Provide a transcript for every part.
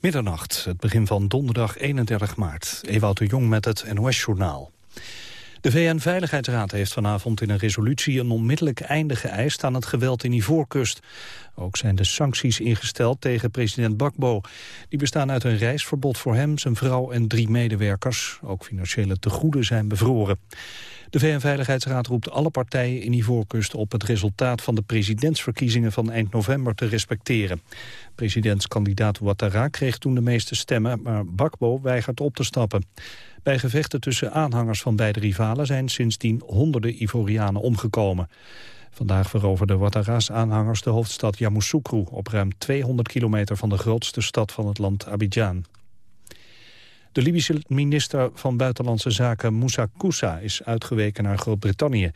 Middernacht, het begin van donderdag 31 maart. Ewout de Jong met het NOS-journaal. De VN-veiligheidsraad heeft vanavond in een resolutie een onmiddellijk einde geëist aan het geweld in Ivoorkust. Ook zijn de sancties ingesteld tegen president Bakbo. Die bestaan uit een reisverbod voor hem, zijn vrouw en drie medewerkers. Ook financiële tegoeden zijn bevroren. De VN-veiligheidsraad roept alle partijen in Ivoorkust op het resultaat van de presidentsverkiezingen van eind november te respecteren. Presidentskandidaat Ouattara kreeg toen de meeste stemmen, maar Bakbo weigert op te stappen. Bij gevechten tussen aanhangers van beide rivalen zijn sindsdien honderden Ivorianen omgekomen. Vandaag veroverden Ouattara's aanhangers de hoofdstad Yamoussoukro... op ruim 200 kilometer van de grootste stad van het land Abidjan. De Libische minister van Buitenlandse Zaken Moussa Koussa is uitgeweken naar Groot-Brittannië.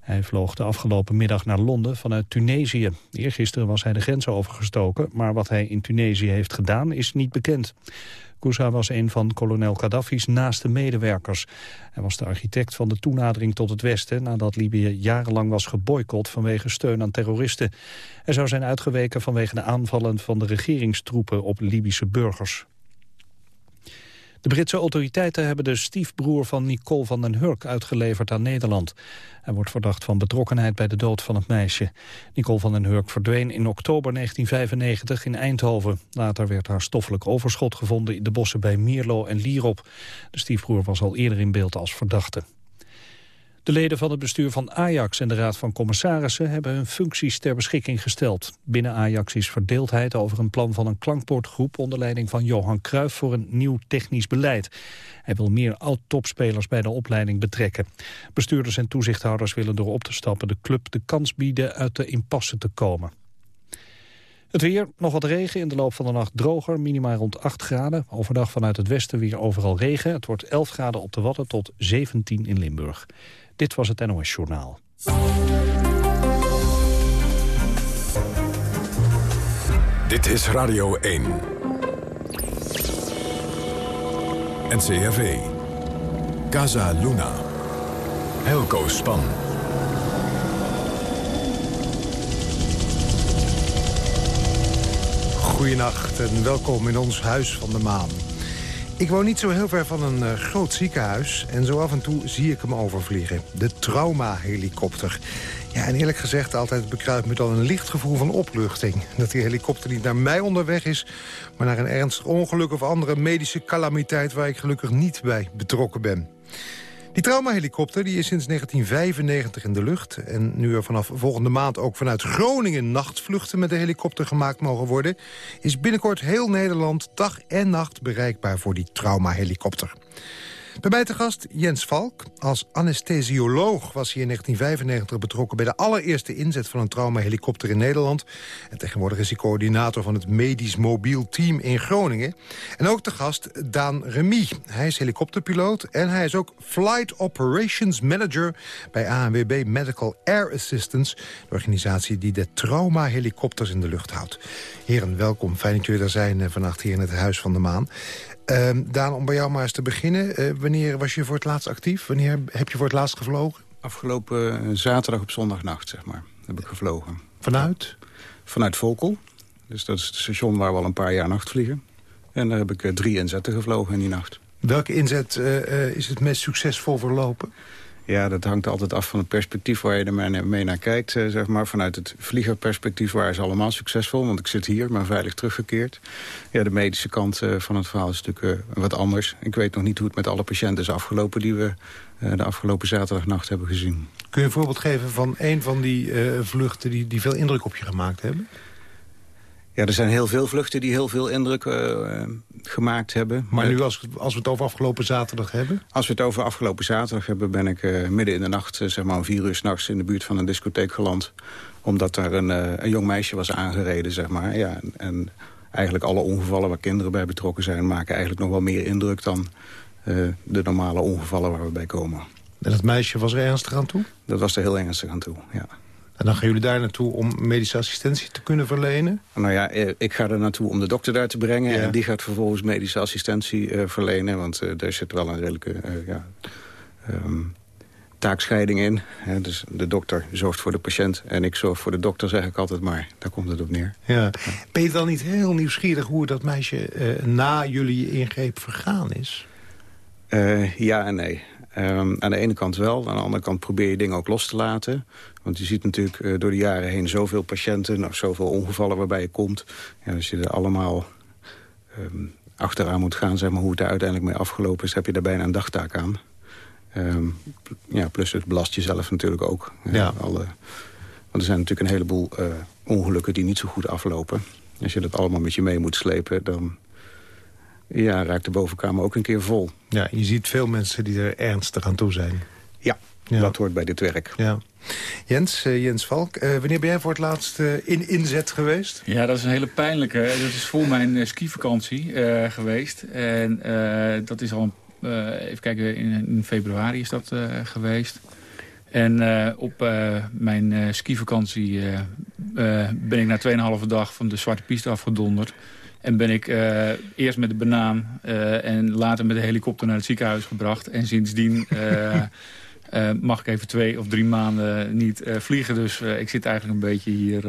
Hij vloog de afgelopen middag naar Londen vanuit Tunesië. Eergisteren was hij de grens overgestoken, maar wat hij in Tunesië heeft gedaan is niet bekend. Koussa was een van kolonel Gaddafi's naaste medewerkers. Hij was de architect van de toenadering tot het Westen... nadat Libië jarenlang was geboycott vanwege steun aan terroristen. Hij zou zijn uitgeweken vanwege de aanvallen van de regeringstroepen op Libische burgers. De Britse autoriteiten hebben de stiefbroer van Nicole van den Hurk uitgeleverd aan Nederland. Hij wordt verdacht van betrokkenheid bij de dood van het meisje. Nicole van den Hurk verdween in oktober 1995 in Eindhoven. Later werd haar stoffelijk overschot gevonden in de bossen bij Mierlo en Lierop. De stiefbroer was al eerder in beeld als verdachte. De leden van het bestuur van Ajax en de Raad van Commissarissen hebben hun functies ter beschikking gesteld. Binnen Ajax is verdeeldheid over een plan van een klankbordgroep onder leiding van Johan Cruijff voor een nieuw technisch beleid. Hij wil meer oud-topspelers bij de opleiding betrekken. Bestuurders en toezichthouders willen door op te stappen de club de kans bieden uit de impasse te komen. Het weer, nog wat regen, in de loop van de nacht droger, minimaal rond 8 graden. Overdag vanuit het westen weer overal regen. Het wordt 11 graden op de Wadden tot 17 in Limburg. Dit was het NOS Journaal. Dit is Radio 1. NCRV. Casa Luna. Helco Span. Goedenacht en welkom in ons Huis van de Maan. Ik woon niet zo heel ver van een uh, groot ziekenhuis... en zo af en toe zie ik hem overvliegen. De trauma-helikopter. Ja, en eerlijk gezegd, altijd bekruipt me dan een licht gevoel van opluchting. Dat die helikopter niet naar mij onderweg is... maar naar een ernstig ongeluk of andere medische calamiteit... waar ik gelukkig niet bij betrokken ben. Die traumahelikopter die is sinds 1995 in de lucht. En nu er vanaf volgende maand ook vanuit Groningen nachtvluchten met de helikopter gemaakt mogen worden... is binnenkort heel Nederland dag en nacht bereikbaar voor die traumahelikopter. Bij mij te gast Jens Valk. Als anesthesioloog was hij in 1995 betrokken... bij de allereerste inzet van een traumahelikopter in Nederland. En tegenwoordig is hij coördinator van het medisch mobiel team in Groningen. En ook te gast Daan Remy. Hij is helikopterpiloot en hij is ook Flight Operations Manager... bij ANWB Medical Air Assistance. De organisatie die de traumahelikopters in de lucht houdt. Heren, welkom. Fijn dat jullie er zijn eh, vannacht hier in het Huis van de Maan. Uh, Daan, om bij jou maar eens te beginnen. Uh, wanneer was je voor het laatst actief? Wanneer heb je voor het laatst gevlogen? Afgelopen eh, zaterdag op zondagnacht, zeg maar, heb ik gevlogen. Vanuit? Vanuit Volkel. Dus dat is het station waar we al een paar jaar nacht vliegen. En daar heb ik uh, drie inzetten gevlogen in die nacht. Welke inzet is het meest succesvol verlopen? Ja, dat hangt altijd af van het perspectief waar je er mee naar kijkt. Eh, zeg maar. Vanuit het vliegerperspectief waren ze allemaal succesvol. Want ik zit hier, maar veilig teruggekeerd. Ja, de medische kant eh, van het verhaal is natuurlijk uh, wat anders. Ik weet nog niet hoe het met alle patiënten is afgelopen... die we de afgelopen zaterdagnacht hebben gezien. Kun je een voorbeeld geven van een van die vluchten... Die, die veel indruk op je gemaakt hebben? Ja, er zijn heel veel vluchten die heel veel indruk uh, gemaakt hebben. Maar, nu, als, als we het over afgelopen zaterdag hebben? Als we het over afgelopen zaterdag hebben... ben ik uh, midden in de nacht, uh, zeg maar om vier uur s'nachts... in de buurt van een discotheek geland. Omdat daar een, een jong meisje was aangereden, zeg maar. Ja, en, en, eigenlijk alle ongevallen waar kinderen bij betrokken zijn... maken eigenlijk nog wel meer indruk dan de normale ongevallen waar we bij komen. En dat meisje was er ernstig aan toe? Dat was er heel ernstig aan toe, ja. En dan gaan jullie daar naartoe om medische assistentie te kunnen verlenen? Nou ja, eh, ik ga er naartoe om de dokter daar te brengen. En die gaat vervolgens medische assistentie uh, verlenen. Want uh, daar zit wel een redelijke uh, ja, um, taakscheiding in. Hè, dus de dokter zorgt voor de patiënt en ik zorg voor de dokter, zeg ik altijd maar. Daar komt het op neer. Ja. Ben je dan niet heel nieuwsgierig hoe dat meisje na jullie ingreep vergaan is? Ja en nee. Um, aan de ene kant wel, aan de andere kant probeer je dingen ook los te laten. Want je ziet natuurlijk uh, door de jaren heen zoveel patiënten... Nou, zoveel ongevallen waarbij je komt. Ja, als je er allemaal um, achteraan moet gaan, zeg maar, hoe het daar uiteindelijk mee afgelopen is... heb je daar bijna een dagtaak aan. Um, ja, plus het belast jezelf natuurlijk ook. Ja. Alle, want er zijn natuurlijk een heleboel uh, ongelukken die niet zo goed aflopen. Als je dat allemaal met je mee moet slepen, dan ja, raakt de bovenkamer ook een keer vol. Ja, je ziet veel mensen die er ernstig aan toe zijn. Ja, ja. dat hoort bij dit werk. Ja. Jens, uh, Jens Valk, uh, wanneer ben jij voor het laatst uh, in inzet geweest? Ja, dat is een hele pijnlijke. Dat is voor mijn skivakantie geweest. En dat is al een eh, even kijken, in, in, februari is dat eh, geweest. En uh, op uh, mijn uh, skivakantie ben ik na 2,5 dag van de Zwarte Piste afgedonderd. En ben ik eerst met de banaan en later met de helikopter naar het ziekenhuis gebracht. En sindsdien mag ik even twee of drie maanden niet vliegen. Dus ik zit eigenlijk een beetje hier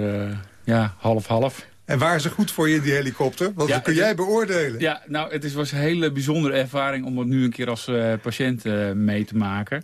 ja, half-half. En waren ze goed voor je in die helikopter? Want dat kun jij beoordelen. Ja, nou, het is, was een hele bijzondere ervaring om het nu een keer als uh, patiënt uh, mee te maken.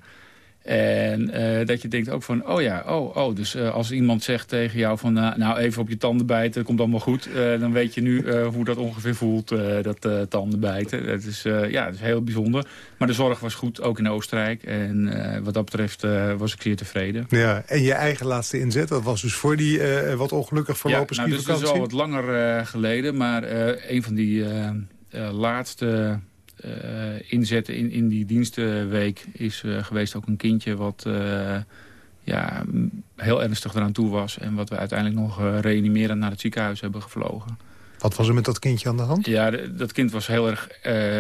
En uh, dat je denkt ook van, oh ja, oh, oh. Dus uh, als iemand zegt tegen jou van, uh, nou even op je tanden bijten, komt allemaal goed. dan weet je nu hoe dat ongeveer voelt, dat tanden bijten. Dat is, ja, dat is heel bijzonder. Maar de zorg was goed, ook in Oostenrijk. En wat dat betreft was ik zeer tevreden. Ja, en je eigen laatste inzet, dat was dus voor die wat ongelukkig verlopen ja, nou, dus dat is al wat langer geleden. Maar een van die laatste inzetten in, in die dienstenweek is uh, geweest ook een kindje wat uh, ja, heel ernstig eraan toe was. En wat we uiteindelijk nog reanimerend naar het ziekenhuis hebben gevlogen. Wat was er met dat kindje aan de hand? Ja, dat kind was heel erg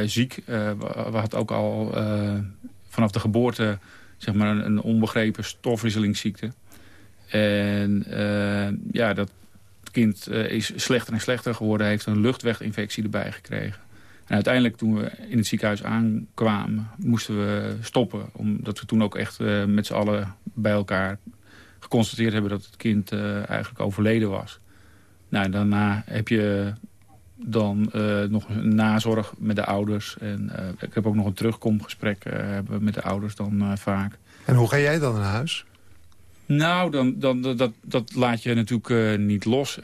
ziek. we, we hadden ook al vanaf de geboorte zeg maar een, een onbegrepen stofwisselingsziekte. En ja, dat kind is slechter en slechter geworden. heeft een luchtweginfectie erbij gekregen. En uiteindelijk toen we in het ziekenhuis aankwamen, moesten we stoppen. Omdat we toen ook echt uh, met z'n allen bij elkaar geconstateerd hebben dat het kind uh, eigenlijk overleden was. Nou, daarna heb je dan uh, nog een nazorg met de ouders. En ik heb ook nog een terugkomgesprek met de ouders dan vaak. En hoe ga jij dan naar huis? Nou, dan, dan, dat, dat laat je natuurlijk niet los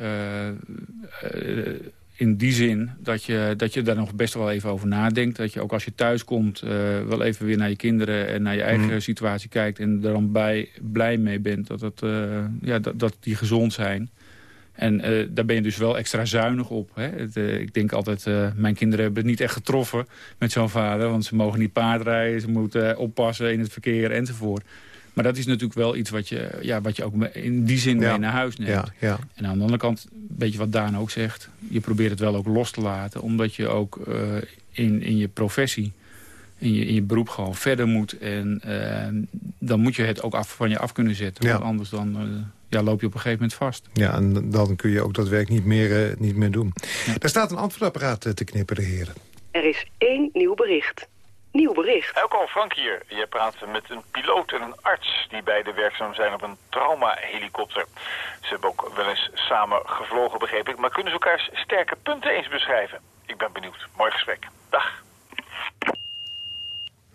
in die zin dat je, dat je daar nog best wel even over nadenkt. Dat je ook als je thuis komt uh, wel even weer naar je kinderen en naar je eigen mm. situatie kijkt. En er dan bij, blij mee bent dat, het, uh, ja, dat, dat die gezond zijn. En uh, daar ben je dus wel extra zuinig op. Hè? Het, ik denk altijd, mijn kinderen hebben het niet echt getroffen met zo'n vader. Want ze mogen niet paardrijden, ze moeten oppassen in het verkeer enzovoort. Maar dat is natuurlijk wel iets wat je, ja, wat je ook in die zin mee naar huis neemt. Ja, ja. En aan de andere kant, een beetje wat Daan ook zegt... je probeert het wel ook los te laten. Omdat je ook uh, in, in je professie, in je, in je beroep gewoon verder moet. En uh, dan moet je het ook af, van je af kunnen zetten. Want anders dan... Uh, ja, loop je op een gegeven moment vast. Ja, en dan kun je ook dat werk niet meer, niet meer doen. Ja. Er staat een antwoordapparaat te knipperen, heren. Er is één nieuw bericht. Nieuw bericht. Elko Frank hier. Je praat met een piloot en een arts die beide werkzaam zijn op een trauma-helikopter. Ze hebben ook wel eens samen gevlogen, begreep ik. Maar kunnen ze elkaars sterke punten eens beschrijven? Ik ben benieuwd. Mooi gesprek. Dag.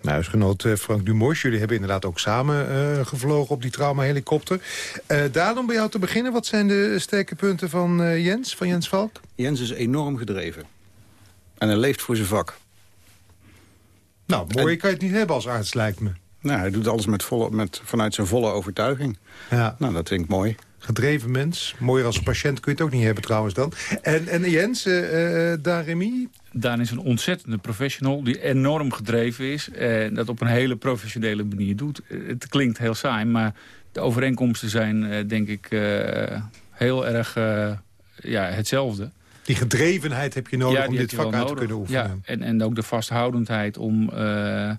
Nou, huisgenoot eh, Frank Dumos, jullie hebben inderdaad ook samen uh, gevlogen op die trauma-helikopter. Uh, daarom bij jou te beginnen, wat zijn de sterke punten van uh, Jens, van Jens Valk? Jens is enorm gedreven. En hij leeft voor zijn vak. Nou, mooi kan je het niet hebben als arts, lijkt me. Nou, hij doet alles met volle, met, vanuit zijn volle overtuiging. Ja. Nou, dat vind ik mooi. Gedreven mens. Mooier als patiënt kun je het ook niet hebben trouwens dan. En, en Jens, uh, daar Remy? Daan is een ontzettende professional die enorm gedreven is. En dat op een hele professionele manier doet. Het klinkt heel saai, maar de overeenkomsten zijn denk ik heel erg ja, hetzelfde. Die gedrevenheid heb je nodig om dit vak uit te kunnen oefenen. Ja, en, en ook de vasthoudendheid om uh,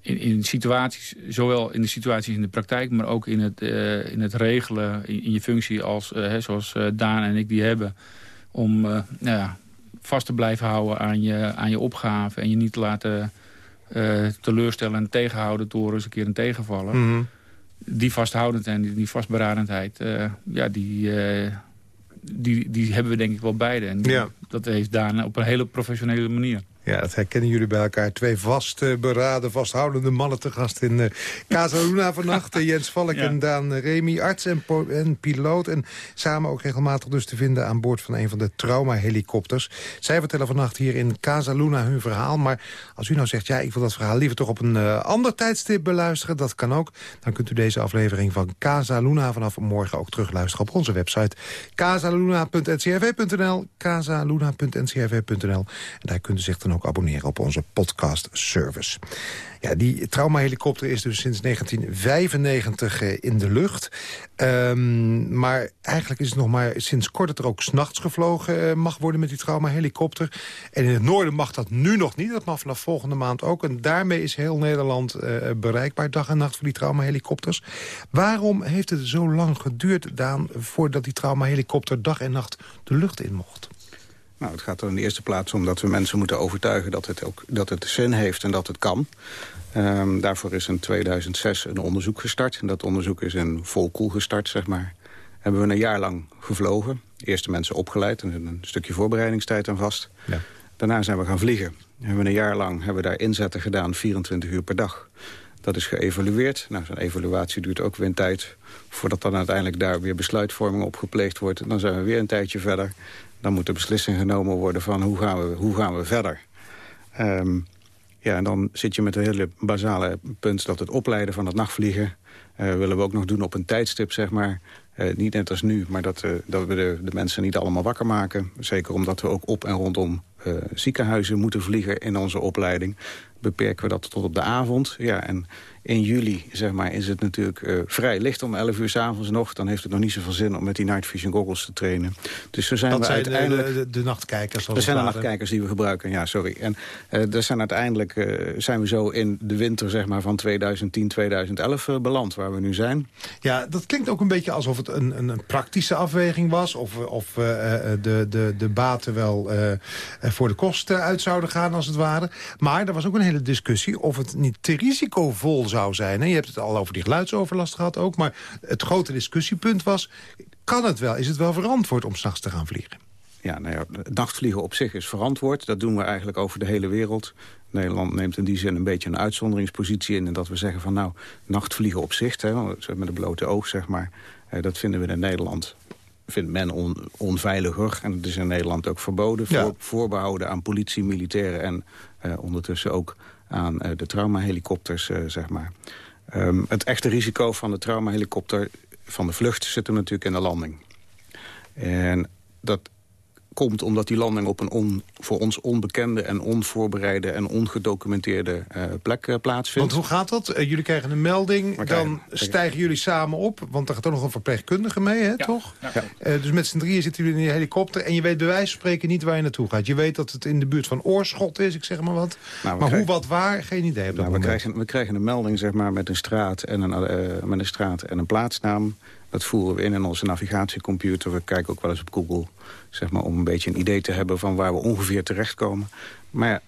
in, in situaties, zowel in de situaties in de praktijk... maar ook in het, uh, in het regelen, in, in je functie als, uh, hè, zoals Daan en ik die hebben... om nou ja, vast te blijven houden aan je, aan je opgave en je niet te laten teleurstellen en tegenhouden door eens een keer een tegenvaller. Mhm. Die vasthoudend en die, die vastberadendheid, ja, die, die, die hebben we denk ik wel beide. En Ja. dat heeft Daan op een hele professionele manier. Ja, dat herkennen jullie bij elkaar. Twee vast eh, beraden, vasthoudende mannen te gast in eh Casa Luna vannacht. Eh, Jens Valk Ja. en Daan Remy, arts en, en piloot. En samen ook regelmatig dus te vinden aan boord van een van de trauma-helikopters. Zij vertellen vannacht hier in Casa Luna hun verhaal. Maar als u nou zegt, ja, ik wil dat verhaal liever toch op een ander tijdstip beluisteren. Dat kan ook. Dan kunt u deze aflevering van Casa Luna vanaf morgen ook terugluisteren op onze website. casaluna.ncrv.nl casaluna.ncrv.nl En daar kunt u zich dan ook abonneren op onze podcast service. Ja, die traumahelikopter is dus sinds 1995 eh, in de lucht. Ehm, maar eigenlijk is het nog maar sinds kort dat er ook s'nachts gevlogen eh, mag worden met die traumahelikopter. En in het noorden mag dat nu nog niet. Dat mag vanaf volgende maand ook. En daarmee is heel Nederland eh, bereikbaar dag en nacht voor die traumahelikopters. Waarom heeft het zo lang geduurd, Daan, voordat die traumahelikopter dag en nacht de lucht in mocht? Nou, het gaat er in de eerste plaats om dat we mensen moeten overtuigen... dat het, ook, dat het zin heeft en dat het kan. Ehm, daarvoor is in 2006 een onderzoek gestart. En dat onderzoek is in volkoel gestart, zeg maar. Hebben we een jaar lang gevlogen. Eerste mensen opgeleid. En een stukje voorbereidingstijd aan vast. Ja. Daarna zijn we gaan vliegen. Hebben we een jaar lang hebben we daar inzetten gedaan, 24 uur per dag. Dat is geëvalueerd. Nou, zo'n evaluatie duurt ook weer een tijd... voordat dan uiteindelijk daar weer besluitvorming op gepleegd wordt. En dan zijn we weer een tijdje verder. Dan moet de beslissing genomen worden van hoe gaan we, hoe gaan we verder. Ehm, ja, en dan zit je met een hele basale punt dat het opleiden van het nachtvliegen... eh, willen we ook nog doen op een tijdstip, zeg maar. Eh, niet net als nu, maar dat, eh, dat we de, de mensen niet allemaal wakker maken. Zeker omdat we ook op en rondom ziekenhuizen moeten vliegen in onze opleiding. Beperken we dat tot op de avond. Ja, en in juli zeg maar, is het natuurlijk vrij licht om 11 uur s'avonds nog. Dan heeft het nog niet zoveel zin om met die night vision goggles te trainen. Dus zo zijn Dat we zijn de, uiteindelijk... de, de nachtkijkers. Er zijn ware. nachtkijkers die we gebruiken, ja, sorry. En eh er zijn uiteindelijk zijn we zo in de winter zeg maar, van 2010, 2011 eh, waar we nu zijn. Ja, dat klinkt ook een beetje alsof het een, een, een praktische afweging was. Of, of eh, eh, de, de, de baten wel eh, voor de kosten uit zouden gaan, als het ware. Maar er was ook een hele discussie of het niet te risicovol zou zijn. hè. Je hebt het al over die geluidsoverlast gehad ook. Maar het grote discussiepunt was, kan het wel? Is het wel verantwoord om s'nachts te gaan vliegen? Ja, nou ja, nachtvliegen op zich is verantwoord. Dat doen we eigenlijk over de hele wereld. Nederland neemt in die zin een beetje een uitzonderingspositie in... en dat we zeggen van nou, nachtvliegen op zich, hè, met een blote oog zeg maar... eh, dat vinden we in Nederland vindt men on, onveiliger. En dat is in Nederland ook verboden. Ja. Voor, voorbehouden aan politie, militairen en eh, ondertussen ook aan eh, de traumahelikopters, zeg maar. Ehm, het echte risico van de traumahelikopter, van de vlucht, zit hem natuurlijk in de landing. En dat komt omdat die landing op een on, voor ons onbekende en onvoorbereide en ongedocumenteerde eh, plek eh, plaatsvindt. Want hoe gaat dat? Eh, jullie krijgen een melding, dan krijgen- stijgen jullie samen op. Want er gaat ook nog een verpleegkundige mee, hè, toch? Ja. Eh, dus met z'n drieën zitten jullie in die helikopter... en je weet bij wijze van spreken niet waar je naartoe gaat. Je weet dat het in de buurt van Oorschot is, ik zeg maar wat. Nou, maar hoe, wat, waar, geen idee op dat Nou, we, krijgen, we krijgen een melding zeg maar, met, een straat en een, eh, met een straat en een plaatsnaam. Dat voeren we in in onze navigatiecomputer. We kijken ook wel eens op Google zeg maar, om een beetje een idee te hebben... van waar we ongeveer terechtkomen. Maar ja,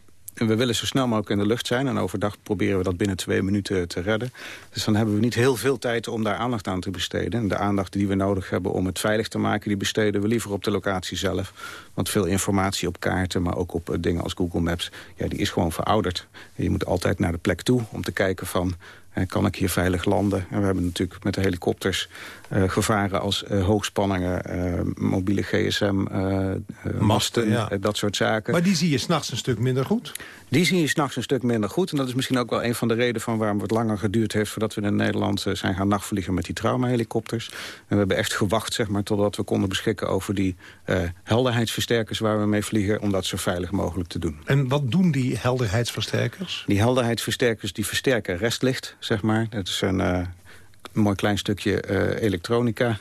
we willen zo snel mogelijk in de lucht zijn. En overdag proberen we dat binnen twee minuten te redden. Dus dan hebben we niet heel veel tijd om daar aandacht aan te besteden. En de aandacht die we nodig hebben om het veilig te maken... die besteden we liever op de locatie zelf. Want veel informatie op kaarten, maar ook op eh, dingen als Google Maps... Ja, die is gewoon verouderd. Je moet altijd naar de plek toe om te kijken van... kan ik hier veilig landen? En we hebben natuurlijk met de helikopters eh, gevaren als eh, hoogspanningen... eh, mobiele gsm-masten, ja. dat soort zaken. Maar die zie je s'nachts een stuk minder goed. Die zie je s'nachts een stuk minder goed. En dat is misschien ook wel een van de redenen van waarom het langer geduurd heeft... voordat we in Nederland zijn gaan nachtvliegen met die traumahelikopters. En we hebben echt gewacht zeg maar, totdat we konden beschikken over die helderheidsversterkers... waar we mee vliegen, om dat zo veilig mogelijk te doen. En wat doen die helderheidsversterkers? Die helderheidsversterkers die versterken restlicht, zeg maar. Dat is een, een mooi klein stukje eh, elektronica.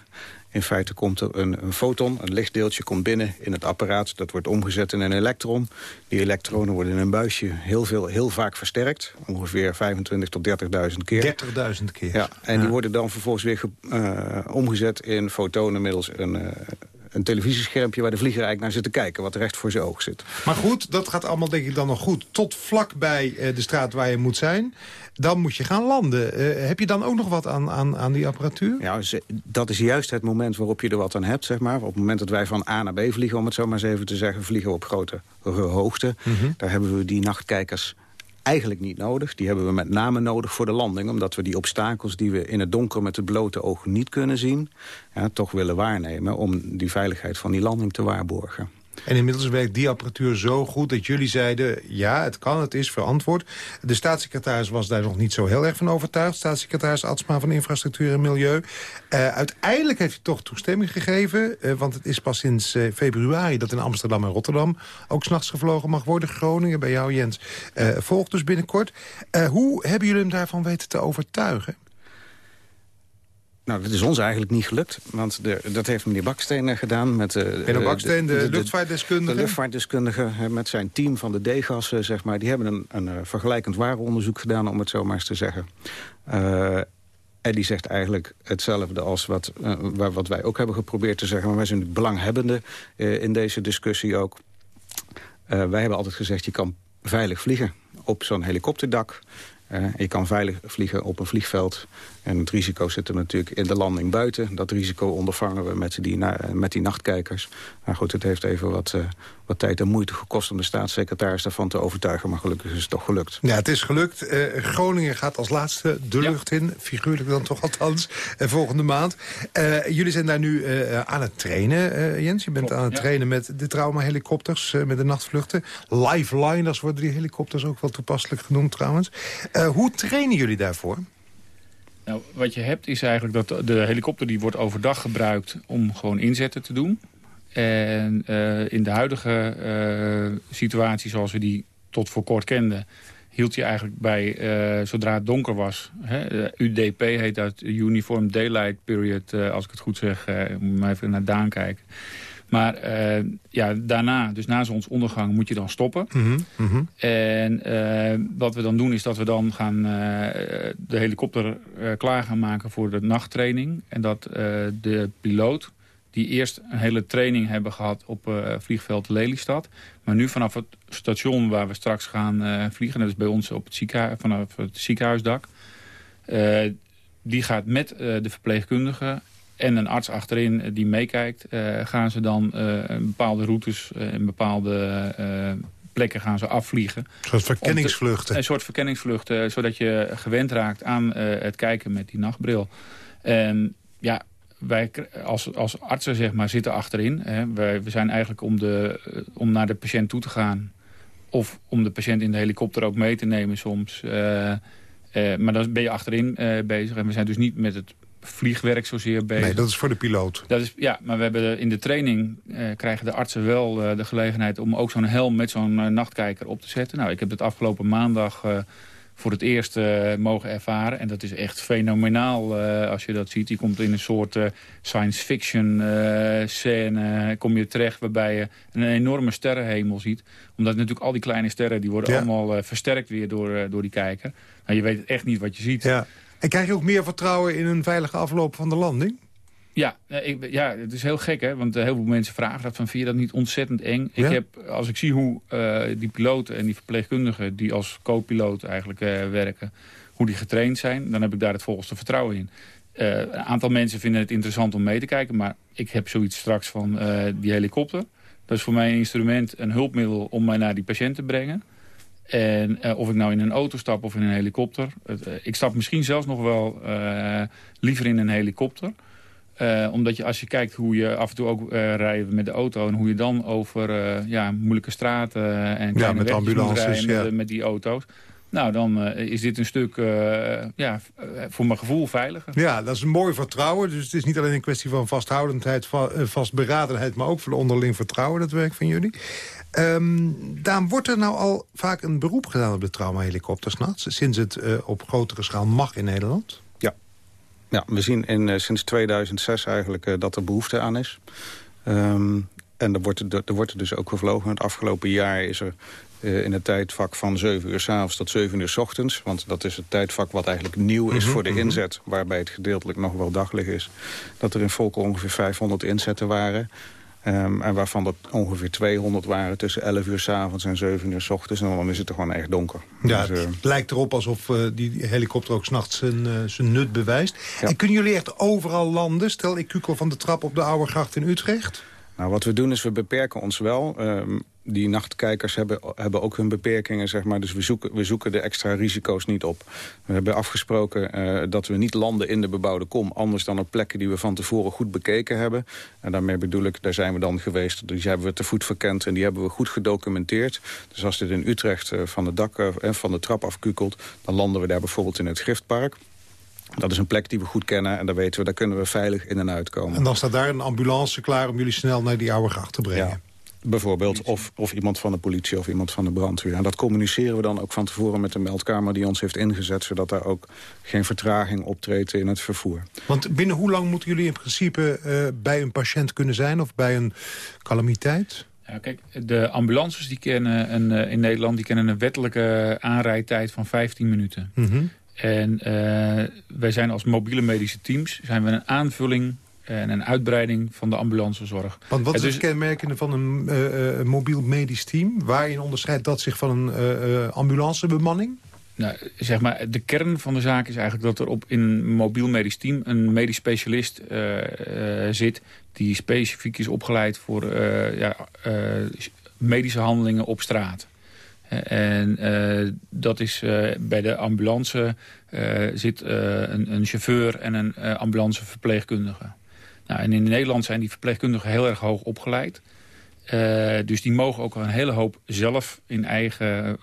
In feite komt er een, een foton, een lichtdeeltje, komt binnen in het apparaat. Dat wordt omgezet in een elektron. Die elektronen worden in een buisje heel, veel, heel vaak versterkt. Ongeveer 25.000 tot 30.000 keer. 30.000 keer. Ja, en die worden dan vervolgens weer eh, omgezet in fotonen middels een, eh, een televisieschermpje waar de vlieger eigenlijk naar zit te kijken. Wat recht voor zijn oog zit. Maar goed, dat gaat allemaal denk ik dan nog goed. Tot vlak bij de straat waar je moet zijn. Dan moet je gaan landen. heb je dan ook nog wat aan, aan, aan die apparatuur? Ja, dat is juist het moment waarop je er wat aan hebt, zeg maar. Op het moment dat wij van A naar B vliegen, om het zo maar eens even te zeggen... vliegen we op grote hoogte. Mhm. Daar hebben we die nachtkijkers eigenlijk niet nodig. Die hebben we met name nodig voor de landing. Omdat we die obstakels die we in het donker met het blote oog niet kunnen zien... Ja, toch willen waarnemen om die veiligheid van die landing te waarborgen. En inmiddels werkt die apparatuur zo goed dat jullie zeiden... ja, het kan, het is verantwoord. De staatssecretaris was daar nog niet zo heel erg van overtuigd. Staatssecretaris Atsma van Infrastructuur en Milieu. Uh, uiteindelijk heeft hij toch toestemming gegeven. Uh, want het is pas sinds uh, februari dat in Amsterdam en Rotterdam... ook s'nachts gevlogen mag worden. Groningen, bij jou Jens, volgt dus binnenkort. hoe hebben jullie hem daarvan weten te overtuigen? Nou, dat is ons eigenlijk niet gelukt. Want de, dat heeft meneer Baksteen eh, gedaan. Met, uh, meneer Baksteen, de, de, luchtvaartdeskundige? De luchtvaartdeskundige met zijn team van de D-gassen, zeg maar. Die hebben een, een uh, vergelijkend warenonderzoek gedaan, om het zo maar eens te zeggen. Uh, en die zegt eigenlijk hetzelfde als wat, wat wij ook hebben geprobeerd te zeggen. Maar wij zijn belanghebbende in deze discussie ook. wij hebben altijd gezegd, je kan veilig vliegen op zo'n helikopterdak. je kan veilig vliegen op een vliegveld en het risico zit er natuurlijk in de landing buiten. Dat risico ondervangen we met die, met die nachtkijkers. Maar goed, het heeft even wat, uh, wat tijd en moeite gekost... om de staatssecretaris daarvan te overtuigen. Maar gelukkig is het toch gelukt. Ja, het is gelukt. Uh, Groningen gaat als laatste de lucht in. Figuurlijk dan toch althans. Uh, volgende maand. jullie zijn daar nu aan het trainen, Jens. Je bent aan het trainen met de traumahelikopters, met de nachtvluchten. Lifeliners worden die helikopters ook wel toepasselijk genoemd trouwens. hoe trainen jullie daarvoor? Nou, wat je hebt is eigenlijk dat de helikopter die wordt overdag gebruikt om gewoon inzetten te doen. En uh, in de huidige uh, situatie zoals we die tot voor kort kenden... hield je eigenlijk bij, uh, zodra het donker was... Hè, UDP heet dat, Uniform Daylight Period, als ik het goed zeg. moet maar even naar Daan kijken. Maar uh, ja, daarna, dus na zonsondergang, moet je dan stoppen. Mm -hmm. En uh, wat we dan doen is dat we dan gaan uh, de helikopter klaar gaan maken voor de nachttraining. En dat de piloot, die eerst een hele training hebben gehad op vliegveld Lelystad. Maar nu vanaf het station waar we straks gaan vliegen, dat is bij ons op het ziekenhuis, vanaf het ziekenhuisdak. die gaat met de verpleegkundige en een arts achterin eh, die meekijkt... Uh, gaan ze dan uh, bepaalde routes en bepaalde uh, plekken gaan ze afvliegen. Een soort verkenningsvluchten. een soort verkenningsvluchten, zodat je gewend raakt aan het kijken met die nachtbril. En ja, wij als, als artsen zeg maar, zitten achterin. Hè. Wij, we zijn eigenlijk om, de, om naar de patiënt toe te gaan... of om de patiënt in de helikopter ook mee te nemen soms... maar dan ben je achterin bezig. En we zijn dus niet met het vliegwerk zozeer bezig. Nee, dat is voor de piloot. Dat is, ja, maar we hebben in de training eh, krijgen de artsen wel eh, de gelegenheid... om ook zo'n helm met zo'n eh, nachtkijker op te zetten. Nou, ik heb het afgelopen maandag eh, voor het eerst mogen ervaren. En dat is echt fenomenaal als je dat ziet. Je komt in een soort science fiction scène kom je terecht... waarbij je een enorme sterrenhemel ziet. Omdat natuurlijk al die kleine sterren... die worden allemaal versterkt weer door, door die kijker. Nou, je weet echt niet wat je ziet. Ja. En krijg je ook meer vertrouwen in een veilige afloop van de landing? Ja, ik, ja, het is heel gek, hè? want heel veel mensen vragen dat van, vind je dat niet ontzettend eng? Ik heb, als ik zie hoe uh, die piloten en die verpleegkundigen die als co-piloot eigenlijk uh, werken, hoe die getraind zijn, dan heb ik daar het volgende vertrouwen in. Uh, een aantal mensen vinden het interessant om mee te kijken, maar ik heb zoiets straks van die helikopter. Dat is voor mij een instrument, een hulpmiddel om mij naar die patiënt te brengen. En uh, of ik nou in een auto stap of in een helikopter. Uh, ik stap misschien zelfs nog wel uh, liever in een helikopter. omdat je als je kijkt hoe je af en toe ook rijdt met de auto... en hoe je dan over ja, moeilijke straten en ja, met ambulances, ja. met, met, die auto's... Nou, dan is dit een stuk, ja, voor mijn gevoel veiliger. Ja, dat is een mooi vertrouwen. Dus het is niet alleen een kwestie van vasthoudendheid, vastberadenheid... maar ook voor onderling vertrouwen, dat werk van jullie. Um, Daan, wordt er nou al vaak een beroep gedaan op de traumahelikopters nachts? Sinds het uh, op grotere schaal mag in Nederland? Ja, ja we zien in, uh, sinds 2006 eigenlijk uh, dat er behoefte aan is. Um, en er wordt, er, er wordt er dus ook gevlogen. Het afgelopen jaar is er in het tijdvak van 7 uur s avonds tot 7 uur s ochtends. Want dat is het tijdvak wat eigenlijk nieuw is mm -hmm, voor de mhm. inzet. Waarbij het gedeeltelijk nog wel daglig is. Dat er in Volkel ongeveer 500 inzetten waren. Um, en waarvan er ongeveer 200 waren tussen 11 uur s avonds en 7 uur s ochtends. En dan is het er gewoon echt donker. Ja, dus, het lijkt erop alsof uh, die helikopter ook s'nachts zijn, uh, zijn nut bewijst. Ja. En kunnen jullie echt overal landen? Stel, ik kukel van de trap op de Oude Gracht in Utrecht. Nou, wat we doen is we beperken ons wel. Um, die nachtkijkers hebben, hebben ook hun beperkingen, zeg maar. Dus we zoeken, we zoeken de extra risico's niet op. We hebben afgesproken uh, dat we niet landen in de bebouwde kom... anders dan op plekken die we van tevoren goed bekeken hebben. En daarmee bedoel ik, daar zijn we dan geweest. Die hebben we te voet verkend en die hebben we goed gedocumenteerd. Dus als dit in Utrecht uh, van, de dak, uh, van de trap afkukelt... dan landen we daar bijvoorbeeld in het Griftpark. Dat is een plek die we goed kennen en daar weten we, daar kunnen we veilig in en uitkomen. En dan staat daar een ambulance klaar om jullie snel naar die oude gracht te brengen? Ja. Bijvoorbeeld, of, of iemand van de politie of iemand van de brandweer. En dat communiceren we dan ook van tevoren met de meldkamer die ons heeft ingezet... zodat daar ook geen vertraging optreedt in het vervoer. Want binnen hoe lang moeten jullie in principe uh, bij een patiënt kunnen zijn... of bij een calamiteit? Ja, kijk, de ambulances die kennen een, uh, in Nederland die kennen een wettelijke aanrijdtijd van 15 minuten. Mm -hmm. En uh, wij zijn als mobiele medische teams zijn we een aanvulling en een uitbreiding van de ambulancezorg. Want wat is het kenmerkende van een uh, mobiel medisch team? Waarin onderscheidt dat zich van een uh, ambulancebemanning? Nou, zeg maar, de kern van de zaak is eigenlijk dat er op in een mobiel medisch team... een medisch specialist zit die specifiek is opgeleid voor ja, medische handelingen op straat. En uh, dat is uh, bij de ambulance uh, zit een, een, chauffeur en een ambulanceverpleegkundige. Nou, en in Nederland zijn die verpleegkundigen heel erg hoog opgeleid. Uh, dus die mogen ook een hele hoop zelf in eigen...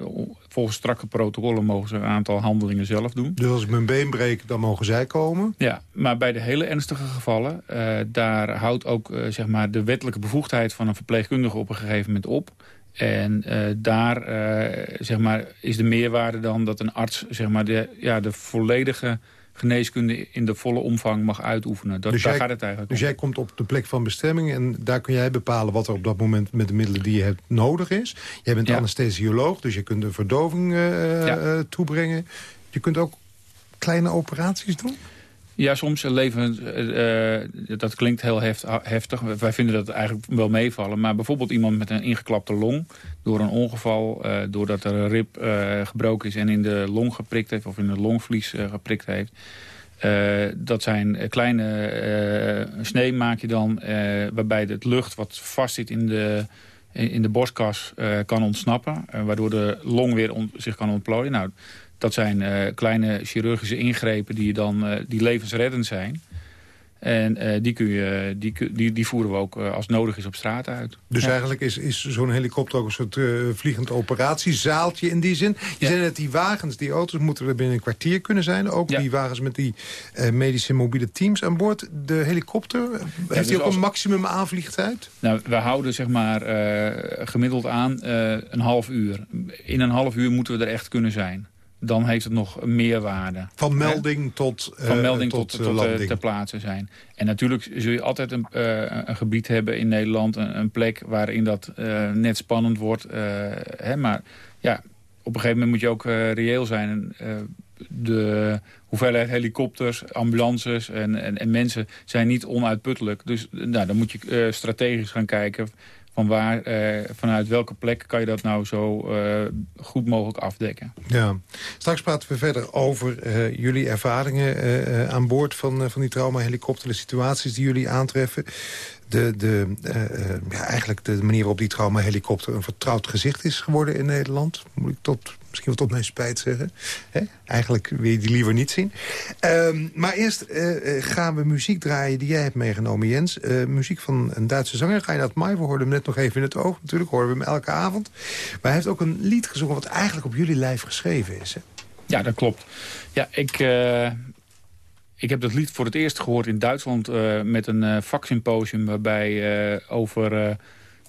volgens strakke protocollen mogen ze een aantal handelingen zelf doen. Dus als ik mijn been breek, dan mogen zij komen? Ja, maar bij de hele ernstige gevallen... Uh, daar houdt ook uh, zeg maar de wettelijke bevoegdheid van een verpleegkundige op een gegeven moment op. En daar zeg maar, is de meerwaarde dan dat een arts zeg maar, de, ja, de volledige geneeskunde in de volle omvang mag uitoefenen. Dat, dus daar jij, gaat het eigenlijk Dus om. jij komt op de plek van bestemming... en daar kun jij bepalen wat er op dat moment met de middelen die je hebt nodig is. Jij bent Ja. anesthesioloog, dus je kunt de verdoving eh, Ja. eh, toebrengen. Je kunt ook kleine operaties doen? Ja, soms leven, eh, dat klinkt heel heft, heftig. Wij vinden dat eigenlijk wel meevallen. Maar bijvoorbeeld iemand met een ingeklapte long... door een ongeval, eh, doordat er een rib gebroken is... en in de long geprikt heeft of in het longvlies geprikt heeft... Dat zijn kleine snee maak je dan... waarbij het lucht wat vast zit in de, in de borstkas kan ontsnappen. waardoor de long weer zich kan ontplooien. Nou, dat zijn eh, kleine chirurgische ingrepen die, dan, eh, die levensreddend zijn. En eh, die, kun je, die, die, die voeren we ook als nodig is op straat uit. Dus Ja. eigenlijk is, is zo'n helikopter ook een soort eh, vliegend operatiezaaltje in die zin. Je Ja. zei net, die wagens, die auto's moeten er binnen een kwartier kunnen zijn. Ook Ja. die wagens met die medische mobiele teams aan boord. De helikopter, heeft dus die ook als- een maximum aanvliegtijd? Nou, we houden zeg maar gemiddeld aan een half uur. In een half uur moeten we er echt kunnen zijn. Dan heeft het nog meerwaarde. Van melding tot, eh, Van melding tot, eh, tot, eh, ter plaatse zijn. En natuurlijk zul je altijd een, een gebied hebben in Nederland. Een, een plek waarin dat net spannend wordt. hè, maar ja, op een gegeven moment moet je ook reëel zijn. De hoeveelheid helikopters, ambulances en, en, en mensen zijn niet onuitputtelijk. Dus nou, dan moet je strategisch gaan kijken van waar, eh, vanuit welke plek kan je dat nou zo eh, goed mogelijk afdekken. Ja. Straks praten we verder over eh, jullie ervaringen eh, eh, aan boord van, van die traumahelikopter. De situaties die jullie aantreffen. De, de, ja, eigenlijk de manier waarop die traumahelikopter een vertrouwd gezicht is geworden in Nederland. Moet ik tot, misschien wel tot mijn spijt zeggen. Hè? Eigenlijk wil je die liever niet zien. Ehm, maar eerst eh, eh, gaan we muziek draaien die jij hebt meegenomen, Jens. Eh, muziek van een Duitse zanger, Reinhard May. We hoorden hem net nog even in het oog. Natuurlijk horen we hem elke avond. Maar hij heeft ook een lied gezongen wat eigenlijk op jullie lijf geschreven is. Hè? Ja, dat klopt. Ja, ik, ik heb dat lied voor het eerst gehoord in Duitsland met een eh, vaksymposium waarbij eh, over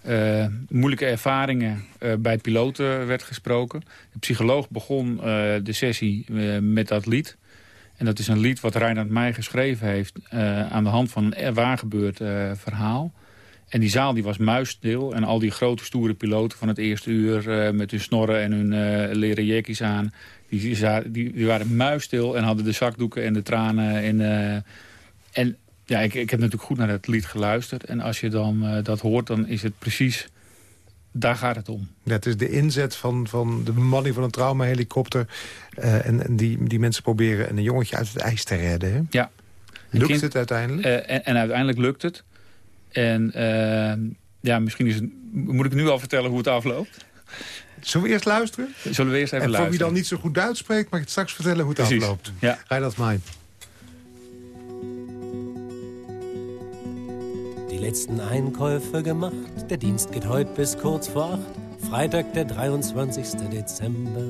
eh, moeilijke ervaringen eh, bij piloten werd gesproken. De psycholoog begon eh, de sessie met dat lied. En dat is een lied wat Reinhard Meij geschreven heeft aan de hand van een waargebeurd verhaal. En die zaal die was muisstil. En al die grote stoere piloten van het eerste uur... met hun snorren en hun leren jekkies aan... Die, die, waren muisstil en hadden de zakdoeken en de tranen. En, en ja, ik, ik heb natuurlijk goed naar het lied geluisterd. En als je dan dat hoort, dan is het precies... Daar gaat het om. Dat is de inzet van, van de bemanning van een traumahelikopter. Uh, en, en die, die mensen proberen een jongetje uit het ijs te redden. Hè? Ja. Lukt het uiteindelijk? Uh, en, en, uiteindelijk lukt het. En ja, misschien is het, moet ik nu al vertellen hoe het afloopt. Zullen we eerst luisteren? Zullen we eerst even en luisteren? voor wie dan niet zo goed Duits spreekt, mag ik het straks vertellen hoe het Precies. afloopt. Ja. Ga je dat mijn? Letzten Einkäufe gemacht, der Dienst geht heute bis kurz vor acht. Freitag, der 23. Dezember.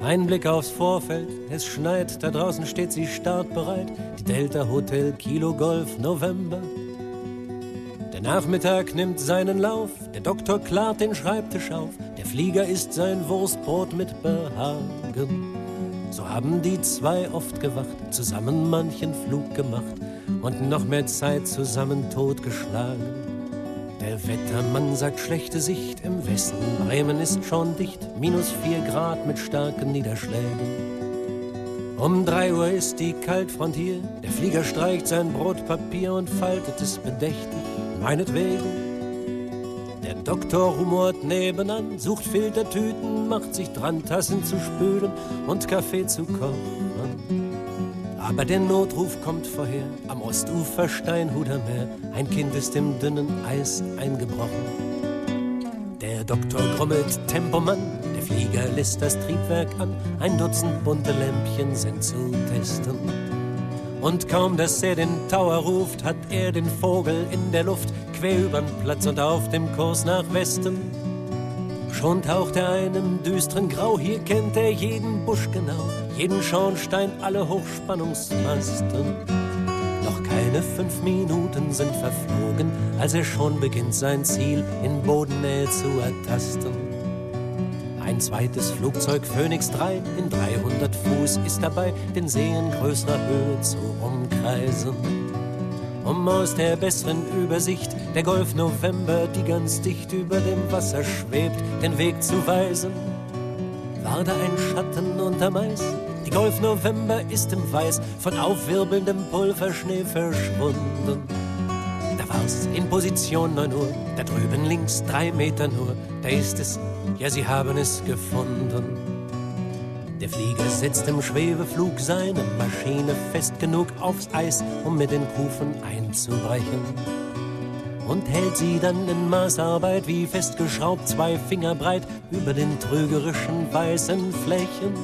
Ein Blick aufs Vorfeld, es schneit, da draußen steht sie startbereit. Die Delta Hotel Kilo Golf November. Der Nachmittag nimmt seinen Lauf, der Doktor klart den Schreibtisch auf, der Flieger isst sein Wurstbrot mit Behagen. So haben die zwei oft gewacht, zusammen manchen Flug gemacht und noch mehr Zeit zusammen totgeschlagen. Der Wettermann sagt schlechte Sicht im Westen, Bremen ist schon dicht, minus vier Grad mit starken Niederschlägen. Um drei Uhr ist die Kaltfront hier, der Flieger streicht sein Brotpapier und faltet es bedächtig meinetwegen. Der Doktor rumort nebenan, sucht Filtertüten, macht sich dran, Tassen zu spülen und Kaffee zu kochen. Aber der Notruf kommt vorher, am Ostufer Steinhuder Meer, ein Kind ist im dünnen Eis eingebrochen. Der Doktor grummelt Tempomann, der Flieger lässt das Triebwerk an, ein Dutzend bunte Lämpchen sind zu testen. Und kaum, dass er den Tower ruft, hat er den Vogel in der Luft, quer übern Platz und auf dem Kurs nach Westen. Schon taucht er einem düsteren Grau, hier kennt er jeden Busch genau, jeden Schornstein, alle Hochspannungsmasten. Noch keine fünf Minuten sind verflogen, als er schon beginnt, sein Ziel in Bodennähe zu ertasten. Ein zweites Flugzeug Phoenix 3 in 300 Fuß ist dabei, den See in größerer Höhe zu umkreisen. Um aus der besseren Übersicht der Golf November, die ganz dicht über dem Wasser schwebt, den Weg zu weisen. War da ein Schatten unterm Eis? Die Golf November ist im Weiß von aufwirbelndem Pulverschnee verschwunden. Da war's in Position 9 Uhr, da drüben links drei Meter nur, da ist es, ja, sie haben es gefunden. Der Flieger setzt im Schwebeflug seine Maschine fest genug aufs Eis, um mit den Kufen einzubrechen. Und hält sie dann in Maßarbeit wie festgeschraubt zwei Finger breit über den trügerischen weißen Flächen.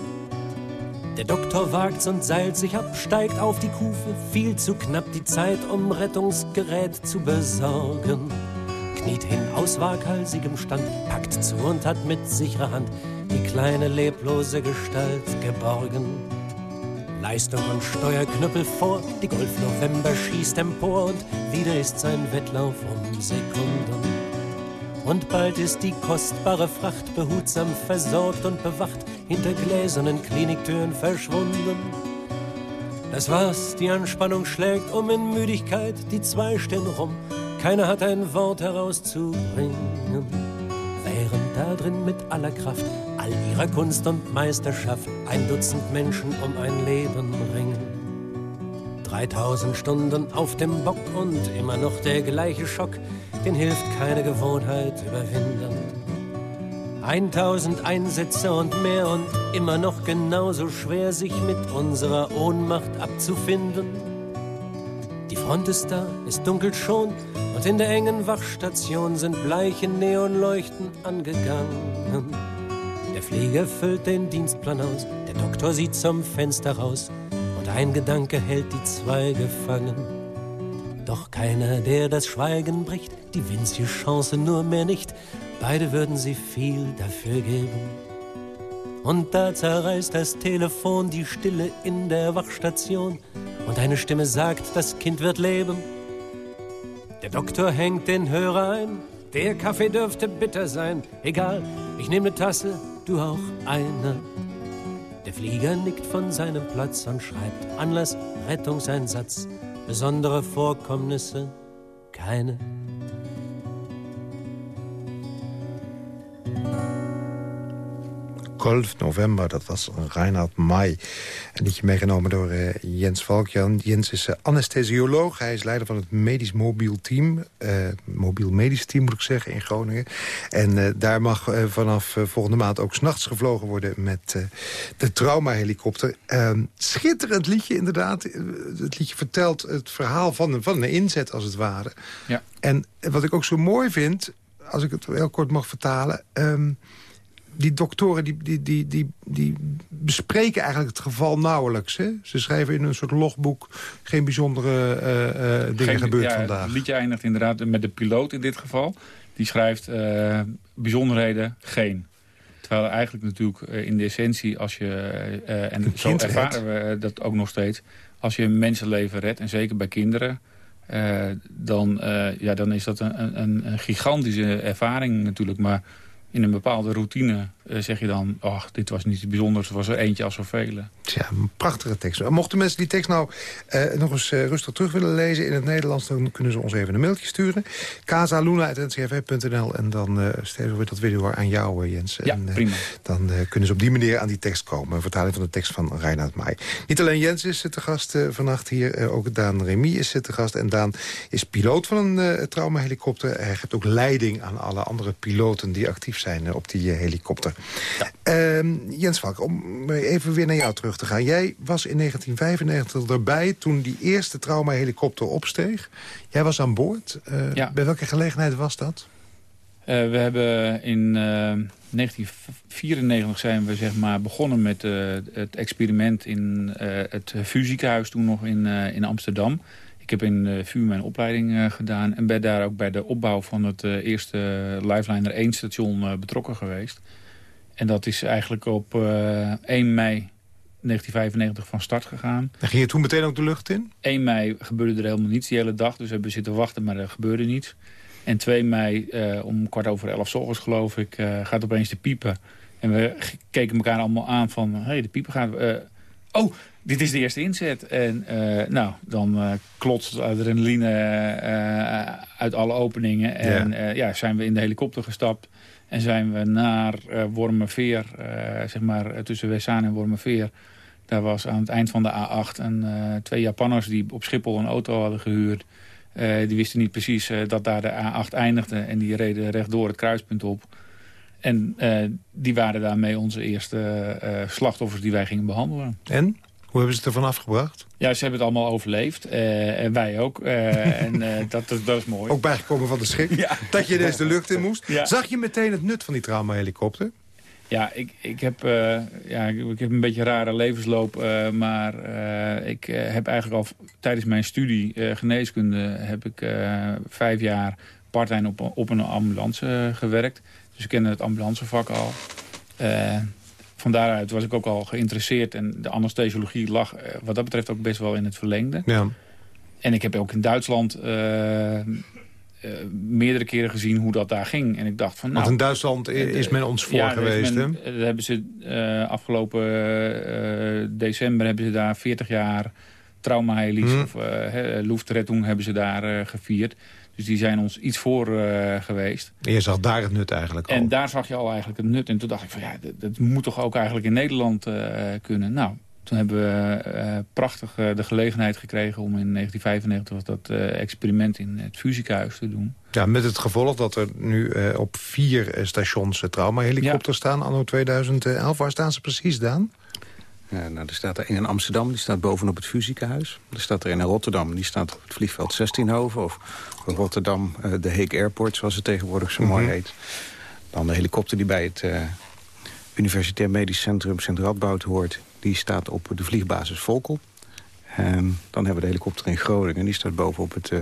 Der Doktor wagt's und seilt sich ab, steigt auf die Kufe, viel zu knapp die Zeit, um Rettungsgerät zu besorgen. Kniet hin aus waghalsigem Stand, packt zu und hat mit sicherer Hand die kleine leblose Gestalt geborgen. Leistung und Steuerknüppel vor, die Golf November schießt empor und wieder ist sein Wettlauf um Sekunden. Und bald ist die kostbare Fracht behutsam versorgt und bewacht, hinter gläsernen Kliniktüren verschwunden. Das war's, die Anspannung schlägt um in Müdigkeit, die zwei stehen rum, keiner hat ein Wort herauszubringen. Während da drin mit aller Kraft, ihrer Kunst und Meisterschaft, ein Dutzend Menschen um ein Leben ringen. 3000 Stunden auf dem Bock und immer noch der gleiche Schock, den hilft keine Gewohnheit überwinden. 1000 Einsätze und mehr und immer noch genauso schwer, sich mit unserer Ohnmacht abzufinden. Die Front ist da, es dunkelt schon und in der engen Wachstation sind bleiche Neonleuchten angegangen. Der Flieger füllt den Dienstplan aus, der Doktor sieht zum Fenster raus und ein Gedanke hält die zwei gefangen. Doch keiner, der das Schweigen bricht, die winzige Chance nur mehr nicht. Beide würden sie viel dafür geben. Und da zerreißt das Telefon die Stille in der Wachstation und eine Stimme sagt, das Kind wird leben. Der Doktor hängt den Hörer ein. Der Kaffee dürfte bitter sein. Egal, ich nehme eine Tasse, du auch eine. Der Flieger nickt von seinem Platz und schreibt Anlass, Rettungseinsatz, besondere Vorkommnisse, keine. Golf November. Dat was Reinhard May. Een liedje meegenomen door uh, Jens Valk. Jens is uh, anesthesioloog. Hij is leider van het medisch mobiel team. Uh, mobiel medisch team moet ik zeggen in Groningen. En daar mag vanaf volgende maand ook s'nachts gevlogen worden met de traumahelikopter. Ehm, schitterend liedje inderdaad. Het liedje vertelt het verhaal van, van een inzet als het ware. Ja. En wat ik ook zo mooi vind, als ik het heel kort mag vertalen... Um, die doktoren die, die, die, die, die bespreken eigenlijk het geval nauwelijks. Hè? Ze schrijven in een soort logboek geen bijzondere uh, uh, dingen gebeurd ja, vandaag. Het liedje eindigt inderdaad met de piloot in dit geval. Die schrijft uh, bijzonderheden geen. Terwijl eigenlijk natuurlijk in de essentie, als je, en zo ervaren we dat ook nog steeds... als je mensenleven redt, en zeker bij kinderen... dan, ja, dan is dat een, een, een gigantische ervaring natuurlijk. Maar in een bepaalde routine zeg je dan... ach, dit was niet bijzonders, het was er eentje als zoveel. Ja, een prachtige tekst. Mochten mensen die tekst nou uh, nog eens uh, rustig terug willen lezen in het Nederlands... dan kunnen ze ons even een mailtje sturen. casaluna.ncrv.nl en dan stellen we dat video aan jou, Jens. Ja, en, prima. Dan kunnen ze op die manier aan die tekst komen. Een vertaling van de tekst van Reinhard Maai. Niet alleen Jens is te gast vannacht hier, ook Daan Remy is te gast. En Daan is piloot van een traumahelikopter. Hij geeft ook leiding aan alle andere piloten die actief zijn op die helikopter. Ja. Uh, Jens Valk, om even weer naar jou terug te gaan. Jij was in 1995 erbij toen die eerste traumahelikopter opsteeg. Jij was aan boord. Uh, ja. Bij welke gelegenheid was dat? Uh, we hebben in 1994 zijn we zeg maar, begonnen met het experiment in het fusiehuis toen nog in, in Amsterdam. Ik heb in VU mijn opleiding gedaan en ben daar ook bij de opbouw van het eerste Lifeliner 1 station betrokken geweest. En dat is eigenlijk op 1 mei 1995 van start gegaan. En ging je toen meteen ook de lucht in? 1 mei gebeurde er helemaal niets die hele dag. Dus we hebben zitten wachten, maar er gebeurde niets. En 2 mei, uh, om kwart over elf s ochtends geloof ik, uh, gaat opeens de piepen. En we keken elkaar allemaal aan van, hé, hey, de piepen gaat... Uh, oh, dit is de eerste inzet. En nou, dan klotst adrenaline uit alle openingen. En ja. ja, zijn we in de helikopter gestapt. En zijn we naar Wormerveer, zeg maar tussen Wessaan en Wormerveer daar was aan het eind van de A8 een, uh, twee Japanners die op Schiphol een auto hadden gehuurd. Uh, die wisten niet precies uh, dat daar de A8 eindigde. En die reden rechtdoor het kruispunt op. En die waren daarmee onze eerste slachtoffers die wij gingen behandelen. En? Hoe hebben ze het ervan afgebracht? Ja, ze hebben het allemaal overleefd. en wij ook. en dat, dat, dat, is mooi. Ook bijgekomen van de schrik. Ja. Dat je ineens de lucht in moest. Ja. Zag je meteen het nut van die traumahelikopter? Ja, ik, ik, heb, ja, ik, heb een beetje een rare levensloop. Maar ik heb eigenlijk al tijdens mijn studie geneeskunde... heb ik vijf jaar part-time op, op een ambulance gewerkt. Dus ik kende het ambulancevak al. Van daaruit was ik ook al geïnteresseerd. En de anesthesiologie lag wat dat betreft ook best wel in het verlengde. Ja. En ik heb ook in Duitsland uh, meerdere keren gezien hoe dat daar ging. En ik dacht van... Nou, Want in Duitsland is men ons voor geweest, men, hè? hebben ze uh, afgelopen uh, december hebben ze daar 40 jaar traumahelies hmm. of Luftrettung hebben ze daar gevierd. Dus die zijn ons iets voor geweest. En je zag daar het nut eigenlijk al. En daar zag je al eigenlijk het nut. En toen dacht ik van ja, dat, dat moet toch ook eigenlijk in Nederland kunnen. Nou, toen hebben we uh, prachtig uh, de gelegenheid gekregen om in 1995 dat uh, experiment in het fusiehuis te doen. Ja, met het gevolg dat er nu op vier stations traumahelikopters ja. staan anno 2011. Waar staan ze precies, dan? Ja, nou, er staat er een in Amsterdam, die staat bovenop het fusiehuis. Er staat er een in Rotterdam, die staat op het vliegveld 16hoven. Of Rotterdam, de Hague Airport, zoals het tegenwoordig zo mooi mm -hmm. heet. Dan de helikopter die bij het Universitair Medisch Centrum Sint-Radboud hoort die staat op de vliegbasis Volkel. En dan hebben we de helikopter in Groningen. Die staat bovenop het, uh,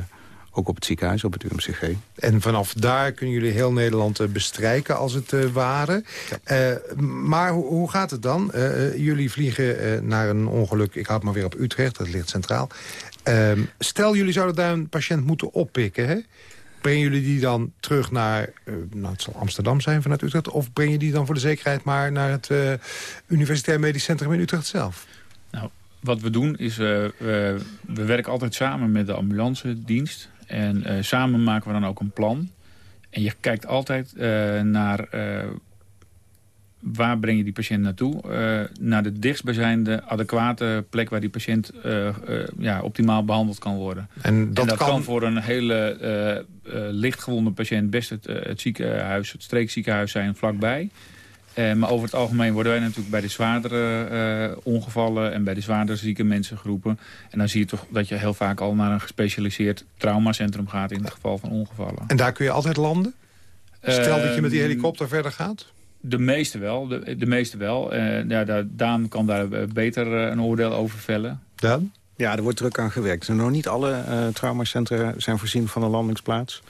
ook op het ziekenhuis, op het UMCG. En vanaf daar kunnen jullie heel Nederland bestrijken als het uh, ware. Ja. maar ho hoe gaat het dan? jullie vliegen naar een ongeluk, ik houd maar weer op Utrecht, dat ligt centraal. Ehm, stel, jullie zouden daar een patiënt moeten oppikken, hè? Brengen jullie die dan terug naar, uh, nou het zal Amsterdam zijn vanuit Utrecht... of breng je die dan voor de zekerheid maar naar het uh, Universitair Medisch Centrum in Utrecht zelf? Nou, wat we doen is, we, we, werken altijd samen met de ambulance dienst. En samen maken we dan ook een plan. En je kijkt altijd naar waar breng je die patiënt naartoe? Uh, naar de dichtstbijzijnde adequate plek waar die patiënt uh, uh, ja, optimaal behandeld kan worden. En dat, kan... kan... voor een hele lichtgewonde patiënt best het, het ziekenhuis, het streekziekenhuis zijn vlakbij. maar over het algemeen worden wij natuurlijk bij de zwaardere ongevallen en bij de zwaardere zieke mensen geroepen. En dan zie je toch dat je heel vaak al naar een gespecialiseerd traumacentrum gaat in het geval van ongevallen. En daar kun je altijd landen? Stel dat je met die ehm, helikopter verder gaat? De meeste wel. De, de meeste wel. Uh, ja, Daan kan daar eh, beter uh, een oordeel over vellen. Daan? Ja, er wordt druk aan gewerkt. Nog niet alle uh, traumacentra zijn voorzien van een landingsplaats.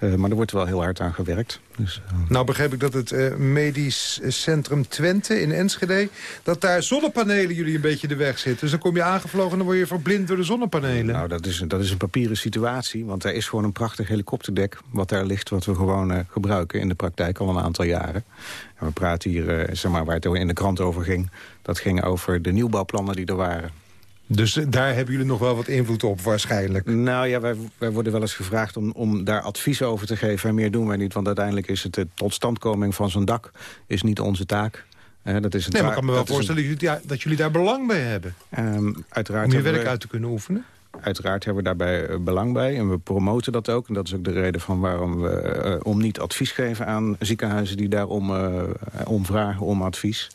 Uh, maar er wordt wel heel hard aan gewerkt. Dus, uh... Nou begreep ik dat het uh, medisch centrum Twente in Enschede... dat daar zonnepanelen jullie een beetje de weg zitten. Dus dan kom je aangevlogen en dan word je verblind door de zonnepanelen. Nou, dat is, dat is een papieren situatie. Want er is gewoon een prachtig helikopterdek wat daar ligt... wat we gewoon gebruiken in de praktijk al een aantal jaren. En we praten hier, zeg maar, waar het in de krant over ging... dat ging over de nieuwbouwplannen die er waren. Dus daar hebben jullie nog wel wat invloed op waarschijnlijk? Nou ja, wij, wij worden wel eens gevraagd om, om daar advies over te geven. En meer doen wij niet, want uiteindelijk is het de totstandkoming van zo'n dak is niet onze taak. dat is een nee, maar ik kan me wel voorstellen dat jullie daar belang bij hebben. Um, uiteraard om je werk uit te kunnen oefenen? Uiteraard hebben we daarbij eh, belang bij en we promoten dat ook. En dat is ook de reden van waarom we uh, om niet advies geven aan ziekenhuizen... die daarom uh, om vragen om advies.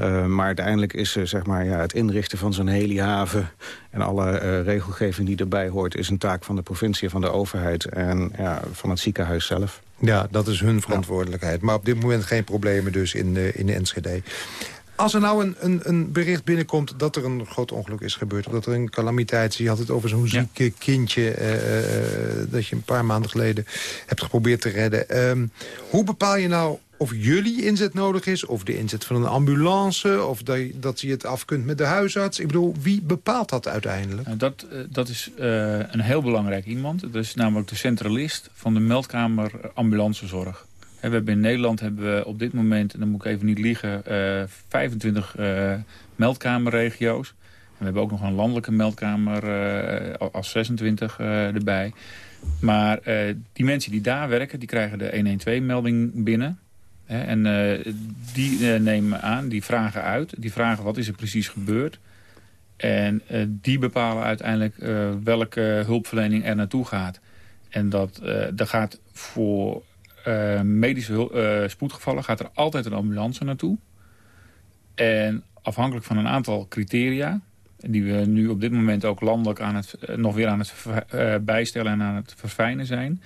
Uh, maar uiteindelijk is uh, zeg maar, ja, het inrichten van zo'n helihaven... en alle uh, regelgeving die erbij hoort... is een taak van de provincie, van de overheid en ja, van het ziekenhuis zelf. Ja, dat is hun verantwoordelijkheid. Maar op dit moment geen problemen dus in, in de Enschede. Als er nou een, een, een, bericht binnenkomt dat er een groot ongeluk is gebeurd... of dat er een calamiteit is, je had het over zo'n ja. ziek kindje... dat je een paar maanden geleden hebt geprobeerd te redden. Um, hoe bepaal je nou of jullie inzet nodig is, of de inzet van een ambulance... of dat, dat je het af kunt met de huisarts. Ik bedoel, wie bepaalt dat uiteindelijk? Nou, dat, eh, dat is uh, een heel belangrijk iemand. Dat is namelijk de centralist van de meldkamer ambulancezorg. We hebben in Nederland hebben we op dit moment, en dan moet ik even niet liegen... Uh, 25 uh, meldkamerregio's. En we hebben ook nog een landelijke meldkamer uh, als 26 erbij. Maar die mensen die daar werken, die krijgen de 112-melding binnen en uh, die uh, nemen aan, die vragen uit. Die vragen wat is er precies gebeurd. En uh, die bepalen uiteindelijk welke hulpverlening er naartoe gaat. En dat, dat gaat voor medische spoedgevallen gaat er altijd een ambulance naartoe. En afhankelijk van een aantal criteria... die we nu op dit moment ook landelijk aan het, nog weer aan het bijstellen en aan het verfijnen zijn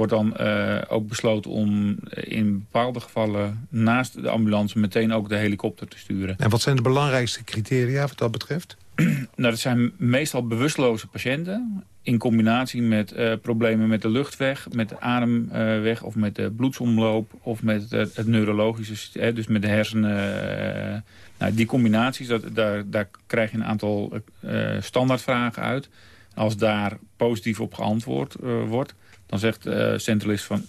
wordt dan uh, ook besloten om in bepaalde gevallen naast de ambulance meteen ook de helikopter te sturen. En wat zijn de belangrijkste criteria wat dat betreft? nou, dat zijn meestal bewusteloze patiënten in combinatie met uh, problemen met de luchtweg, met de ademweg of met de bloedsomloop of met het, neurologische, dus met de hersenen. Uh, nou, die combinaties, dat, daar, daar krijg je een aantal standaardvragen uit. Als daar positief op geantwoord wordt, dan zegt uh, centralist van...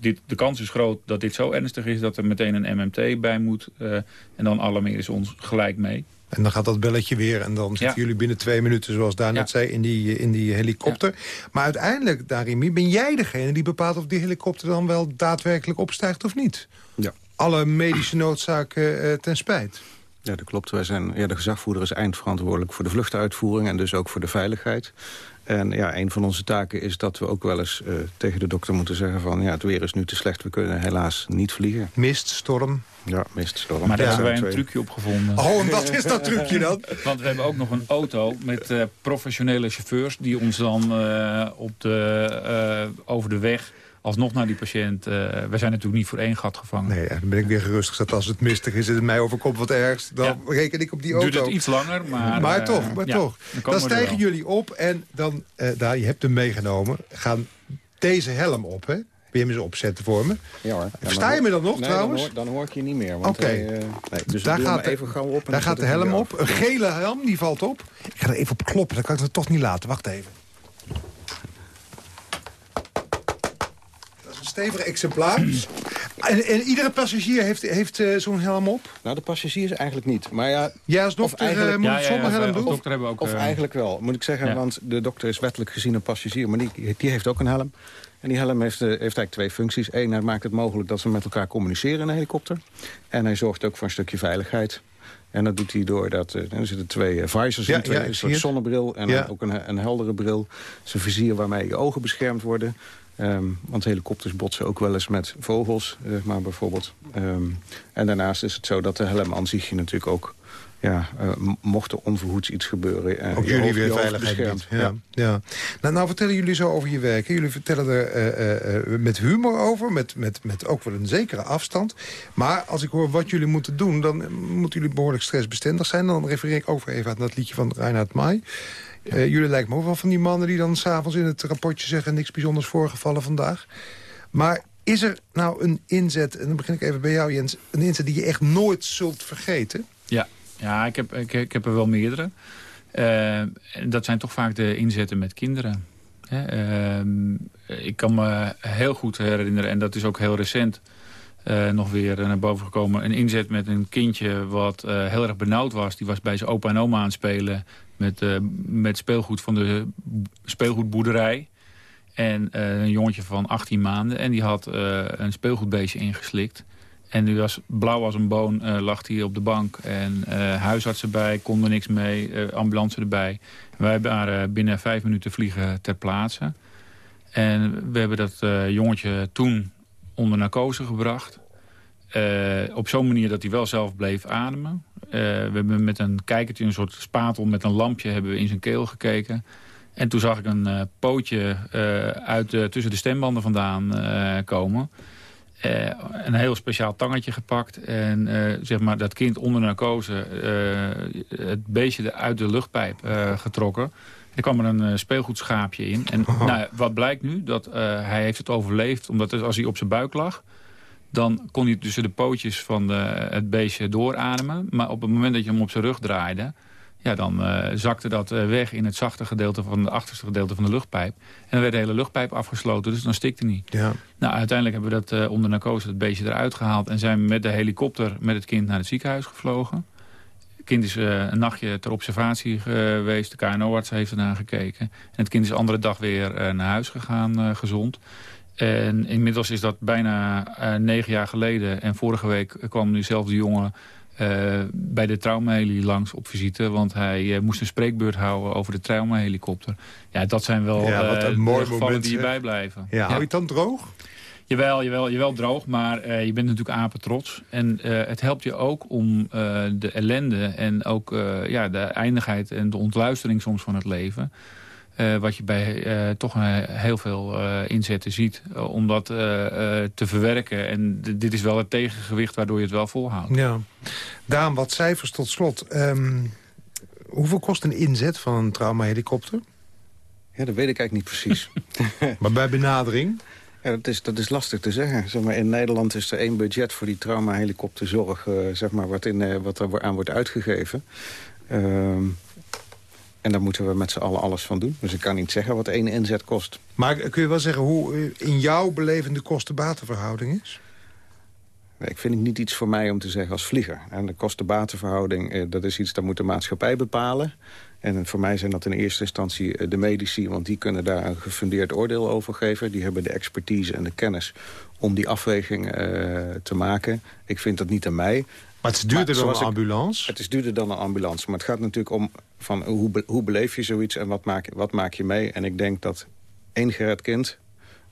Dit, de kans is groot dat dit zo ernstig is dat er meteen een MMT bij moet. En dan alarmeren ze ons gelijk mee. En dan gaat dat belletje weer en dan zitten jullie binnen twee minuten... zoals daar net zei, in die, in die helikopter. Maar uiteindelijk, Darimi, ben jij degene die bepaalt... of die helikopter dan wel daadwerkelijk opstijgt of niet? Ja. Alle medische noodzaken uh, ten spijt. Ja, dat klopt. Wij zijn, ja, de gezagvoerder is eindverantwoordelijk voor de vluchtuitvoering... en dus ook voor de veiligheid. En ja, een van onze taken is dat we ook wel eens uh, tegen de dokter moeten zeggen van... ja, het weer is nu te slecht, we kunnen helaas niet vliegen. Mist, storm. Ja, mist, storm. Maar daar hebben wij een trucje op gevonden. Oh, en wat is dat trucje dan? Want we hebben ook nog een auto met uh, professionele chauffeurs... die ons dan uh, op de, over de weg alsnog naar die patiënt. Uh, we zijn natuurlijk niet voor één gat gevangen. Nee, dan ben ik weer gerustgesteld. Als het mistig is en het mij overkomt wat ergst... dan reken ik op die auto. Duurt het iets langer, maar... Maar toch, maar toch. Dan, stijgen jullie op en dan... Uh, daar, je hebt hem meegenomen. Gaan deze helm op, hè? Wil je hem eens opzetten voor me? Ja hoor. Versta je me dan nog trouwens? Dan hoor, dan hoor, ik je niet meer. Oké. Okay. Uh, nee, dus daar gaat, even gauw op. Daar gaat de helm op. Een gele helm, die valt op. Ik ga er even op kloppen, dan kan ik het toch niet laten. Wacht even. Stevig exemplaar. En, en, iedere passagier heeft, heeft uh, zo'n helm op? Nou, de passagiers eigenlijk niet. Maar ja, ja als dokter eigenlijk, uh, moet ja, zonder helm doen? Dokter hebben we ook, of uh, eigenlijk wel, moet ik zeggen. Want de dokter is wettelijk gezien een passagier. Maar die, die heeft ook een helm. En die helm heeft, heeft eigenlijk twee functies. Eén, hij maakt het mogelijk dat ze met elkaar communiceren in een helikopter. En hij zorgt ook voor een stukje veiligheid. En dat doet hij door dat er zitten twee visors ja, in, ja, een soort zonnebril en ook een, een heldere bril. Zijn vizier waarmee je ogen beschermd worden. Um, want helikopters botsen ook wel eens met vogels, zeg maar bijvoorbeeld. Um, en daarnaast is het zo dat de helm aan zich je natuurlijk ook... Ja, uh, mocht er onverhoeds iets gebeuren... Uh, ook jullie weer veiligheid Ja. Ja. ja. Nou, nou, vertellen jullie zo over je werk. Jullie vertellen er uh, met humor over, met, met, met ook wel een zekere afstand. Maar als ik hoor wat jullie moeten doen... dan moeten jullie behoorlijk stressbestendig zijn. Dan refereer ik over even aan dat liedje van Reinhard Mai. Uh, jullie lijken me ook wel van die mannen die dan s'avonds in het rapportje zeggen... niks bijzonders voorgevallen vandaag. Maar is er nou een inzet, en dan begin ik even bij jou Jens... een inzet die je echt nooit zult vergeten? Ja, ja ik, heb, ik, heb er wel meerdere. Uh, dat zijn toch vaak de inzetten met kinderen. Uh, ik kan me heel goed herinneren, en dat is ook heel recent... Uh, nog weer naar boven gekomen. Een inzet met een kindje wat heel erg benauwd was. Die was bij zijn opa en oma aan het spelen met, uh, met speelgoed van de speelgoedboerderij. En uh, een jongetje van 18 maanden. En die had uh, een speelgoedbeestje ingeslikt. En nu was blauw als een boon, lag hij op de bank. En huisarts erbij, konden niks mee, ambulance erbij. Wij waren binnen vijf minuten vliegen ter plaatse. En we hebben dat jongetje toen onder narcose gebracht. Uh, op zo'n manier dat hij wel zelf bleef ademen. Uh, we hebben met een kijkertje, een soort spatel met een lampje... hebben we in zijn keel gekeken. En toen zag ik een uh, pootje uit, tussen de stembanden vandaan komen. een heel speciaal tangetje gepakt. En zeg maar dat kind onder narcose het beestje uit de luchtpijp getrokken. Er kwam er een speelgoedschaapje in. En oh. nou, wat blijkt nu? Dat hij heeft het overleefd omdat als hij op zijn buik lag dan kon hij tussen de pootjes van de, het beestje doorademen. Maar op het moment dat je hem op zijn rug draaide... Ja, dan uh, zakte dat uh, weg in het zachte gedeelte van het achterste gedeelte van de luchtpijp. En dan werd de hele luchtpijp afgesloten, dus dan stikte niet. Ja. Nou, uiteindelijk hebben we dat uh, onder narcose het beestje eruit gehaald... en zijn met de helikopter met het kind naar het ziekenhuis gevlogen. Het kind is een nachtje ter observatie geweest. De KNO-arts heeft ernaar gekeken. En het kind is de andere dag weer naar huis gegaan, gezond. En inmiddels is dat bijna uh, negen jaar geleden. En vorige week kwam nu zelf de jongen uh, bij de traumaheli langs op visite. Want hij uh, moest een spreekbeurt houden over de traumahelikopter. Ja, dat zijn wel ja, wat een mooi gevallen moment, die je bijblijven. Ja, Hou je het dan droog? Jawel, jawel, jawel droog, maar uh, je bent natuurlijk apetrots. En uh, het helpt je ook om uh, de ellende en ook ja, de eindigheid en de ontluistering soms van het leven... Uh, wat je bij uh, toch heel veel uh, inzetten ziet. om dat te verwerken. En dit is wel het tegengewicht waardoor je het wel volhoudt. Ja. Daan, wat cijfers tot slot. Um, hoeveel kost een inzet van een traumahelikopter? Ja, dat weet ik eigenlijk niet precies. maar bij benadering? Ja, dat is, dat is lastig te zeggen. Zeg maar, in Nederland is er één budget voor die traumahelikopterzorg... zeg maar, wat, in, wat er aan wordt uitgegeven. Uh, en daar moeten we met z'n allen alles van doen. Dus ik kan niet zeggen wat één inzet kost. Maar kun je wel zeggen hoe eh, in jouw belevende kosten-batenverhouding is? Ik vind het niet iets voor mij om te zeggen als vlieger. En de kosten-batenverhouding, eh, dat is iets dat moet de maatschappij bepalen. En voor mij zijn dat in eerste instantie eh, de medici... want die kunnen daar een gefundeerd oordeel over geven. Die hebben de expertise en de kennis om die afweging te maken. Ik vind dat niet aan mij. Maar het is duurder dan een ambulance? het is duurder dan een ambulance. Maar het gaat natuurlijk om van hoe, hoe beleef je zoiets en wat maak, wat maak je mee. En ik denk dat één gered kind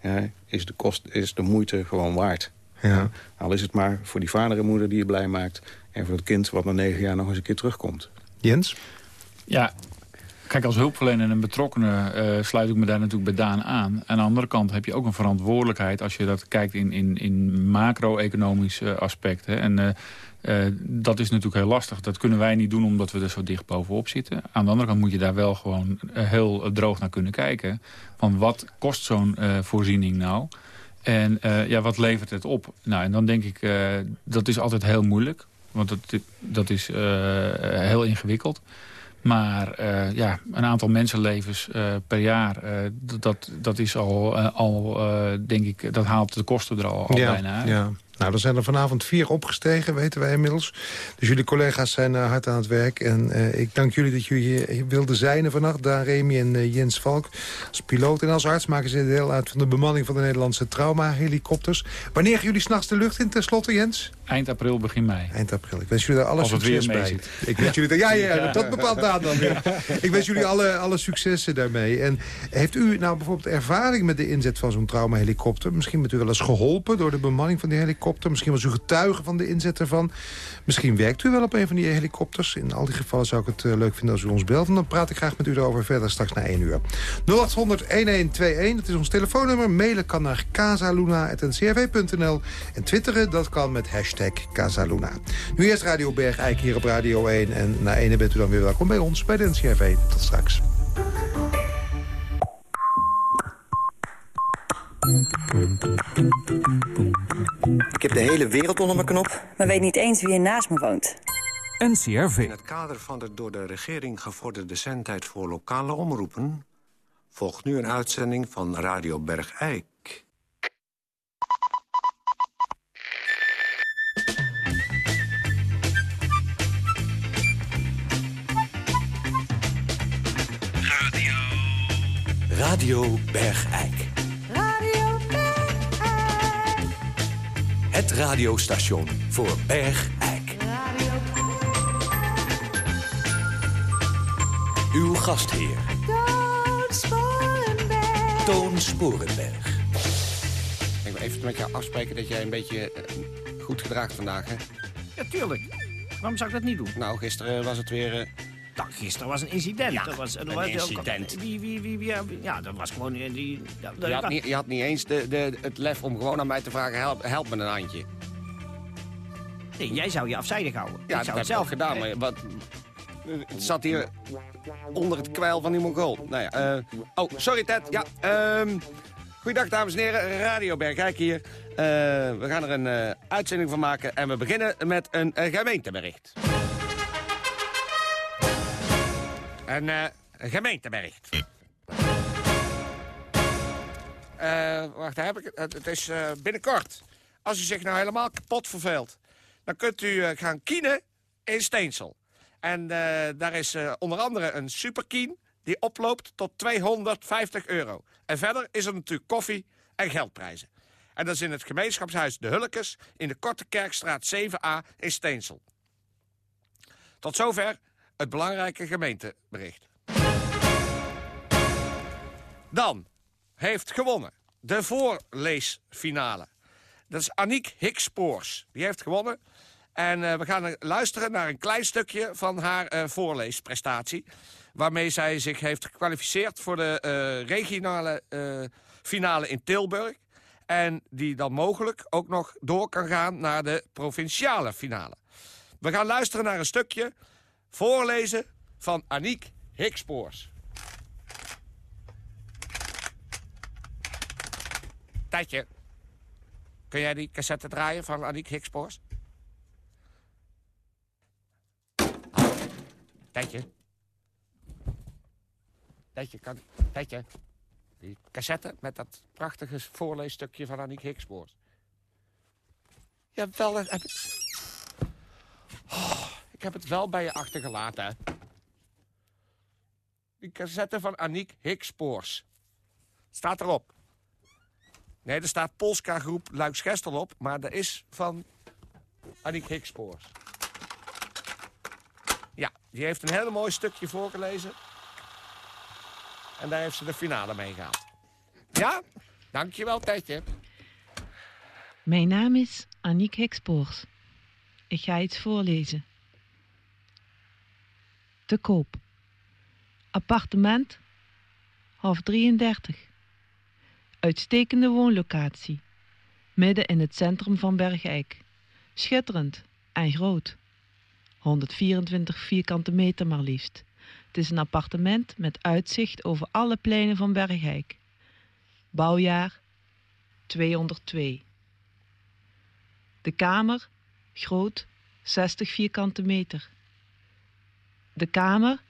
ja, is, de kost, is de moeite gewoon waard. Ja. Al is het maar voor die vader en moeder die je blij maakt... en voor het kind wat na negen jaar nog eens een keer terugkomt. Jens? Ja, Kijk, als hulpverlener en betrokkenen uh, sluit ik me daar natuurlijk bij Daan aan. Aan de andere kant heb je ook een verantwoordelijkheid... als je dat kijkt in, in, in macro-economisch uh, aspect. Hè. En uh, dat is natuurlijk heel lastig. Dat kunnen wij niet doen omdat we er zo dicht bovenop zitten. Aan de andere kant moet je daar wel gewoon uh, heel droog naar kunnen kijken. Van wat kost zo'n voorziening nou? En ja, wat levert het op? Nou, en dan denk ik, dat is altijd heel moeilijk. Want dat, dat is heel ingewikkeld. Maar uh, ja, een aantal mensenlevens uh, per jaar, dat, dat is al, al denk ik, dat haalt de kosten er al, al ja, bijna uit. Ja. Nou, er zijn er vanavond vier opgestegen, weten wij inmiddels. Dus jullie collega's zijn uh, hard aan het werk. En uh, ik dank jullie dat jullie hier wilden zijn vannacht. Daan Remy en uh, Jens Valk. Als piloot en als arts maken ze deel uit van de bemanning van de Nederlandse trauma-helikopters. Wanneer gaan jullie s'nachts de lucht in tenslotte, Jens? Eind april, begin mei. Eind april. Ik wens jullie daar alle Als het succes bij. zit. Ik wens jullie daar, ja, ja, ja, dat bepaalt Daan dan weer. Ik wens jullie alle, alle successen daarmee. En heeft u nou bijvoorbeeld ervaring met de inzet van zo'n trauma-helikopter? Misschien bent u wel eens geholpen door de bemanning van die helikopter. Misschien was u getuige van de inzet ervan. Misschien werkt u wel op een van die helikopters. In al die gevallen zou ik het eh, leuk vinden als u ons belt. En dan praat ik graag met u erover verder straks na 1 uur. 0800-1121, dat is ons telefoonnummer. Mailen kan naar casaluna.ncrv.nl. En twitteren, dat kan met hashtag Casaluna. Nu eerst Radio Bergijk hier op Radio 1. En na 1 bent u dan weer welkom bij ons, bij de NCRV. Tot straks. Ik heb de hele wereld onder mijn knop. Maar weet niet eens wie er naast me woont. NCRV. In het kader van de door de regering gevorderde zendtijd voor lokale omroepen... volgt nu een uitzending van Radio Bergijk. Radio Bergijk. Het radiostation voor Bergijk. Uw gastheer, Toon Sporenberg. Toon Sporenberg. Ik wil even met jou afspreken dat jij een beetje eh, goed gedraagt vandaag, hè? Ja, tuurlijk. Waarom zou ik dat niet doen? Nou, gisteren was het weer... eh, Nou, gisteren was een incident. Ja, dat was, dat een was- incident. Wie, wie, wie, wie, ja, ja, dat was gewoon... Die, dat- je, had niet, je had niet eens de, de, het lef om gewoon aan mij te vragen... help, help me een handje. Nee, jij zou je afzijdig houden. Ja, ik dat zou het ik zelf gedaan, maar wat... Het zat hier onder het kwijl van die Mongool. Nou ja, eh, oh, sorry Ted. Ja, ehm goeiedag dames en heren. Radio Bergijk hier. Eh, we gaan er een eh, uitzending van maken en we beginnen met een gemeentebericht. Een eh, gemeentebericht. Eh, wacht, heb ik het. Het, is eh, binnenkort. Als u zich nou helemaal kapot verveelt, dan kunt u gaan kienen in Steensel. En daar is onder andere een superkien die oploopt tot 250 euro. En verder is er natuurlijk koffie en geldprijzen. En dat is in het gemeenschapshuis De Hulkes in de Korte Kerkstraat 7a in Steensel. Tot zover het belangrijke gemeentebericht. Dan heeft gewonnen de voorleesfinale. Dat is Aniek Hickspoors. Die heeft gewonnen. En eh, we gaan luisteren naar een klein stukje van haar eh, voorleesprestatie. Waarmee zij zich heeft gekwalificeerd voor de eh, regionale finale in Tilburg. En die dan mogelijk ook nog door kan gaan naar de provinciale finale. We gaan luisteren naar een stukje voorlezen van Aniek Hickspoors. Tijdje, kun jij die cassette draaien van Aniek Hickspoors? Tijdje. Tijdje, kan... Tijdje. Die cassette met dat prachtige voorleesstukje van Aniek Hickspoors. Jawel, dat heb ik... Heb het wel bij je achtergelaten. Die cassette van Aniek Hickspoors. Staat erop. Nee, er staat Polska Groep Luiksgestel op, maar dat is van Aniek Hickspoors. Ja, die heeft een heel mooi stukje voorgelezen. En daar heeft ze de finale mee gehaald. Ja, dankjewel, Tetje. Mijn naam is Aniek Hikspoors. Ik ga iets voorlezen. Te koop. Appartement, half 33. Uitstekende woonlocatie. Midden in het centrum van Bergijk. Schitterend en groot. 124 vierkante meter maar liefst. Het is een appartement met uitzicht over alle pleinen van Bergijk. Bouwjaar 202. De kamer, groot, 60 vierkante meter. De kamer,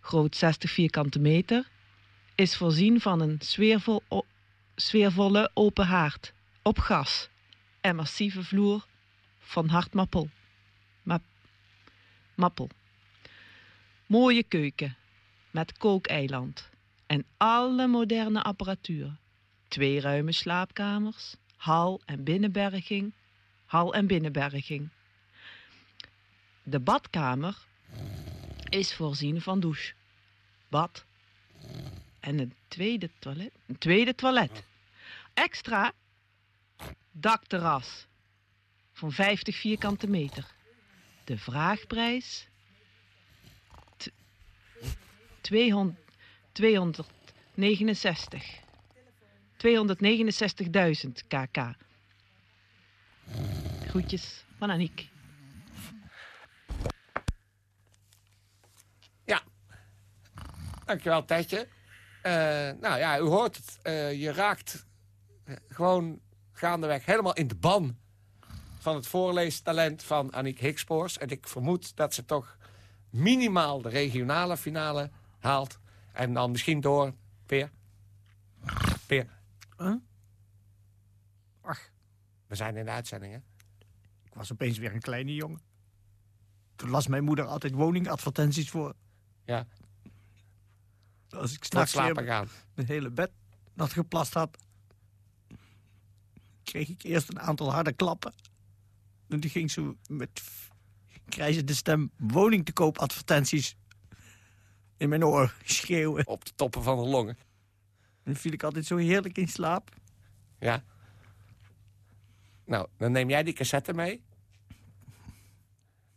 groot 60 vierkante meter, is voorzien van een sfeervol, sfeervolle open haard op gas en massieve vloer van hartmappel. Map, mappel. Mooie keuken met kookeiland en alle moderne apparatuur. Twee ruime slaapkamers, hal en binnenberging, hal en binnenberging. De badkamer is voorzien van douche, bad en een tweede toilet. Een tweede toilet. Extra dakterras van 50 vierkante meter. De vraagprijs t- 200 269. 269.000 kk. Groetjes van Aniek. Ja. Dankjewel, Tetje. Eh, nou ja, u hoort het. Eh, je raakt eh, gewoon gaandeweg helemaal in de ban van het voorleestalent van Aniek Hikspoors. En ik vermoed dat ze toch minimaal de regionale finale haalt. En dan misschien door, Peer. Peer. Ach. We zijn in de uitzending, hè? Ik was opeens weer een kleine jongen. Toen las mijn moeder altijd woningadvertenties voor. Ja. Als ik straks slapen weer gaan. mijn hele bed nat geplast had... kreeg ik eerst een aantal harde klappen. En toen ging ze met krijzende stem woning te koop advertenties in mijn oor schreeuwen. Op de toppen van de longen. En dan viel ik altijd zo heerlijk in slaap. Ja. Nou, dan neem jij die cassette mee.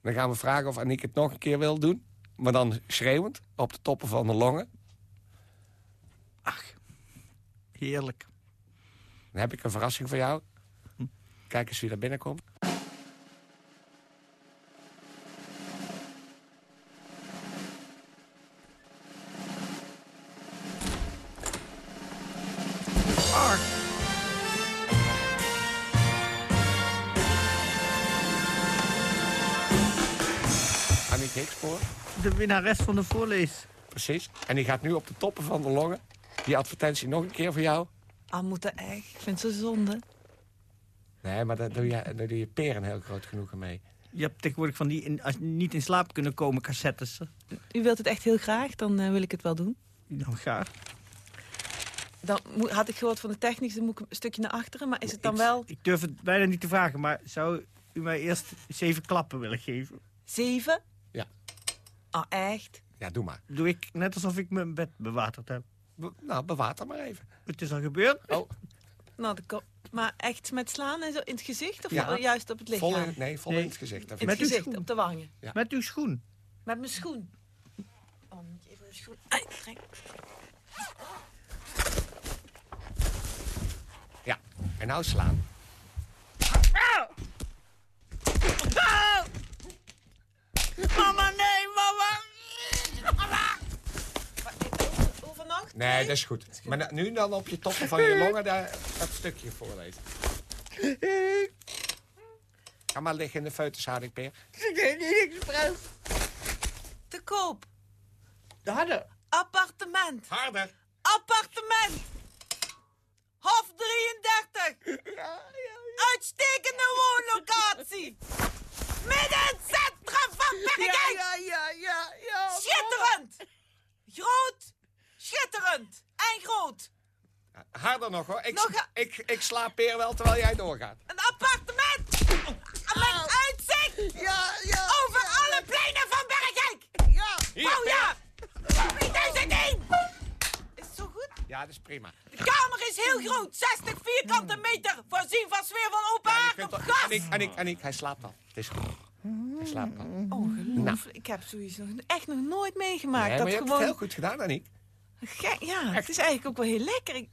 Dan gaan we vragen of Aniek het nog een keer wil doen. Maar dan schreeuwend, op de toppen van de longen. Heerlijk. Dan heb ik een verrassing voor jou. Kijk eens wie er binnenkomt. De winnares van de voorlees. Precies. En die gaat nu op de toppen van de longen. Die advertentie nog een keer voor jou. Ah, moet dat echt? Ik vind zo zonde. Nee, maar daar doe je, daar doe je peren heel groot genoegen mee. Je hebt tegenwoordig van die in, als niet in slaap kunnen komen cassettes. U wilt het echt heel graag, dan eh, wil ik het wel doen. Dan graag. Dan moet- had ik gehoord van de technisch, dan moet ik een stukje naar achteren. Maar is het dan Ik- wel Ik durf het bijna niet te vragen, maar zou u mij eerst zeven klappen willen geven? zeven? Ja. Ah, echt? Ja, doe maar. Doe ik net alsof ik mijn bed bewaterd heb. Be- nou, bewater maar even. Het is al gebeurd. Oh, Nou, de kop. Maar echt met slaan en zo in het gezicht? Of Ja. juist op het lichaam? vol in, nee, vol Nee. in het gezicht. Dat In het gezicht, schoen. op de wangen. Ja. Met uw schoen. Met mijn schoen. Oh, moet je even mijn schoen uittrekken. Ja, en nou slaan. Mama, nee, mama! Overnacht? Nee, dat is goed. Maar nu dan op je toppen van je longen daar, dat stukje voorlezen. Ga maar liggen in de feutushouding, Peer. Te koop. De harde. Appartement. Harder. Appartement. Hof 33. Uitstekende woonlocatie. Midden in het centrum van Bergijk. Ja, ja, ja, ja. Schitterend. Groot. Schitterend. En groot. Harder nog, hoor. Ik, Nog ik, ik sla Peer wel terwijl jij doorgaat. Een appartement. Met uitzicht. Ja, ja. Over alle pleinen van Bergijk. Ja. Hier, Oh ja. 3001. Is het zo goed? Ja, dat is prima. De kamer is heel groot. 60 vierkante meter. Voorzien van sfeervol open Ja, je haard kunt op toch- gas. Aniek, Aniek, Aniek, hij slaapt al. Het is goed. Hij slaapt al. Ongelooflijk. Ik heb zoiets nog, echt nog nooit meegemaakt. Nee, dat maar je hebt het heel goed gedaan, Aniek. Gek, ja, het is eigenlijk ook wel heel lekker. Ik,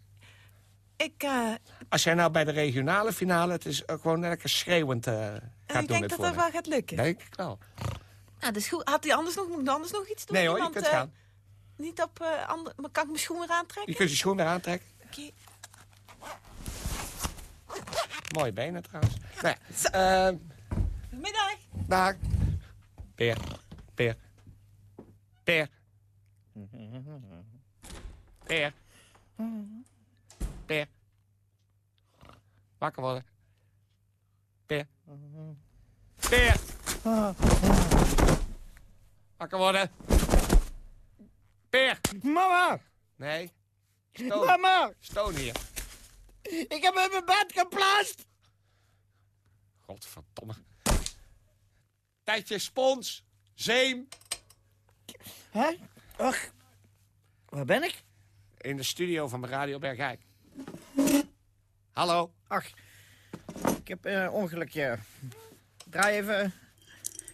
ik, eh, Als jij nou bij de regionale finale het is ook gewoon lekker schreeuwend eh, gaat ik doen. denk het dat dat wel gaat lukken. Denk ik wel. Nou, is goed. Had hij anders nog, moet ik anders nog iets doen? Nee hoor, je Iemand, kunt eh, gaan. Niet op eh ander, maar kan ik mijn schoen weer aantrekken? Je kunt je schoen weer aantrekken. Oké. Mooie benen trouwens. Nou ja, ehm, Goedemiddag. dag. Peer. Peer. Peer. Peer. Peer. Wakker worden. Peer. Wakker worden. Peer. Mama! Nee. Stoon. Mama! Stoon hier. Ik heb in mijn bed geplaatst! Godverdomme. Tijdje spons. Zeem. Hè? Ach, waar ben ik? In de studio van Radio Bergijk. Hallo. Ach, ik heb een ongelukje. Draai even.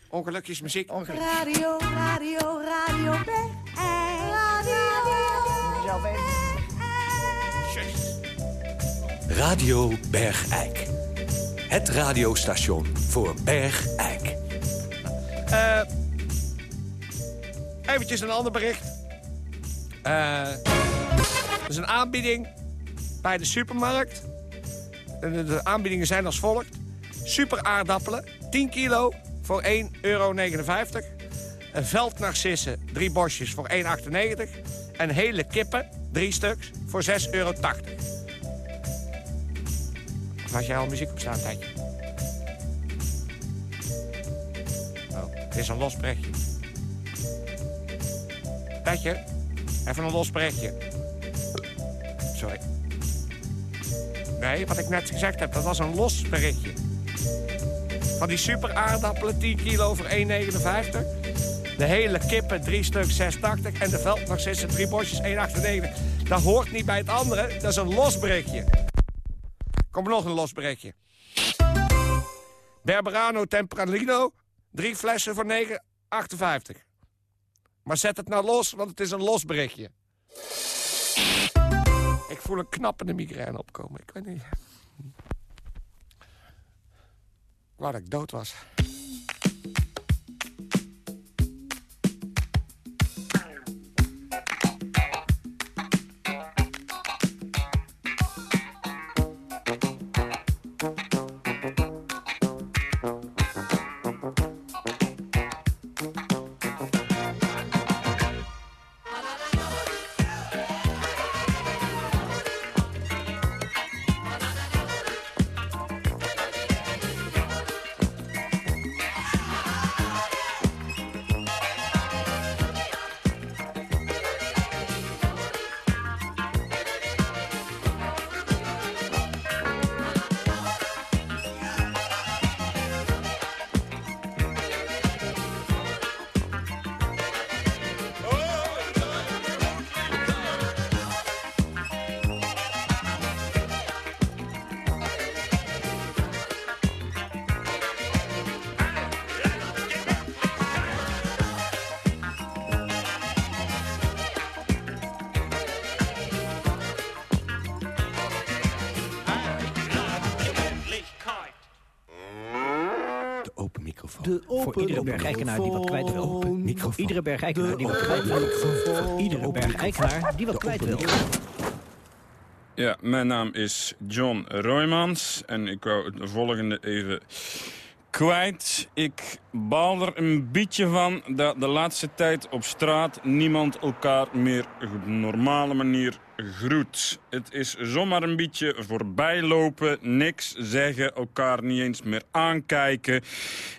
Ongelukjes muziek. Ongeluk. Radio, radio, radio Bergijk. Radio. Radio Bergijk. Het radiostation voor Bergijk. Eh eventjes een ander bericht. Eh is een aanbieding bij de supermarkt. De, de aanbiedingen zijn als volgt. Super aardappelen, 10 kilo voor 1,59 euro. Een veldnarcissen, drie bosjes voor 1,98. En hele kippen, drie stuks, voor 6,80 euro. Jij al muziek op staan, tijdje? Oh, het is een los berichtje. Tijdje, even een los berichtje. Sorry. Nee, wat ik net gezegd heb, dat was een los berichtje. Van die super aardappelen, 10 kilo voor 1,59. De hele kippen, drie stuk 6,80. En de veldnarcissen, drie bosjes, 1,98. Dat hoort niet bij het andere, dat is een los berichtje. Kom nog een los berichtje. Berberano Tempralino, drie flessen voor 9,58. Maar zet het nou los, want het is een los berichtje. Ik voel een knappende migraine opkomen. Ik weet niet. Dat ik dood was. Open Voor iedere bergijkenaar die wat kwijt wil. Voor iedere bergijkenaar die wat kwijt wil. Voor iedere bergijkenaar die wat kwijt wil. Ja, mijn naam is John Roymans en ik wou het volgende even kwijt. Ik baal er een beetje van dat de laatste tijd op straat niemand elkaar meer op een normale manier groet. Het is zomaar een beetje voorbijlopen, niks zeggen, elkaar niet eens meer aankijken.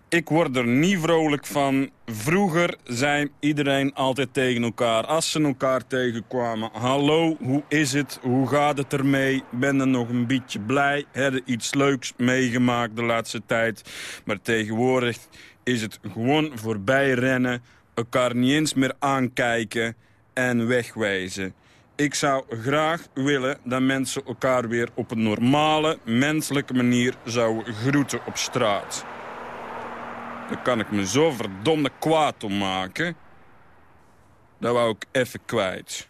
Ik word er niet vrolijk van. Vroeger zei iedereen altijd tegen elkaar, als ze elkaar tegenkwamen... Hallo, hoe is het? Hoe gaat het ermee? Ben er nog een beetje blij? Heb je iets leuks meegemaakt de laatste tijd? Maar tegenwoordig is het gewoon voorbij rennen, elkaar niet eens meer aankijken en wegwijzen. Ik zou graag willen dat mensen elkaar weer op een normale, menselijke manier zouden groeten op straat. Daar kan ik me zo verdomde kwaad om maken. Dat wou ik even kwijt.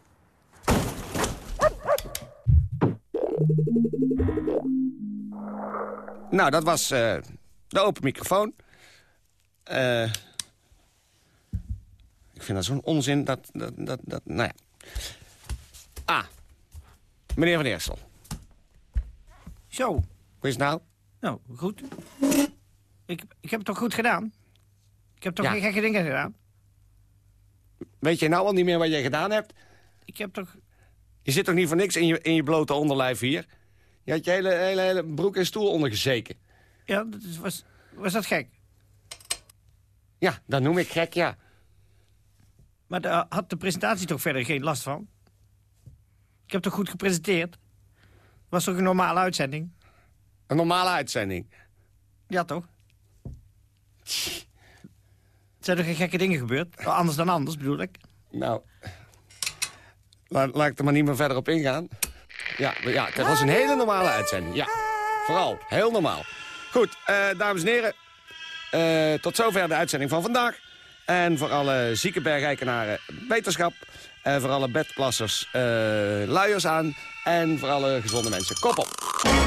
Nou, dat was eh, de open microfoon. Eh, ik vind dat zo'n onzin dat, dat, dat, dat... Nou ja. Ah, meneer Van Eersel. Zo. Hoe is het nou? Nou, goed. Ik, ik heb het toch goed gedaan? Ik heb toch Ja. geen gekke dingen gedaan? Weet je nou al niet meer wat jij gedaan hebt? Ik heb toch... Je zit toch niet voor niks in je, in je blote onderlijf hier? Je had je hele, hele, hele broek en stoel ondergezeken. Ja, dat is, was, was dat gek? Ja, dat noem ik gek, ja. Maar daar had de presentatie toch verder geen last van? Ik heb toch goed gepresenteerd? Was toch een normale uitzending? Een normale uitzending? Ja, toch? Zijn er geen gekke dingen gebeurd? Anders dan anders, bedoel ik. Nou, laat, laat ik er maar niet meer verder op ingaan. Ja, ja, het was een hele normale uitzending. Ja, vooral. Heel normaal. Goed, eh, dames en heren. eh, tot zover de uitzending van vandaag. En voor alle zieke bergeikenaren wetenschap. En voor alle bedplassers eh, luiers aan. En voor alle gezonde mensen kop op.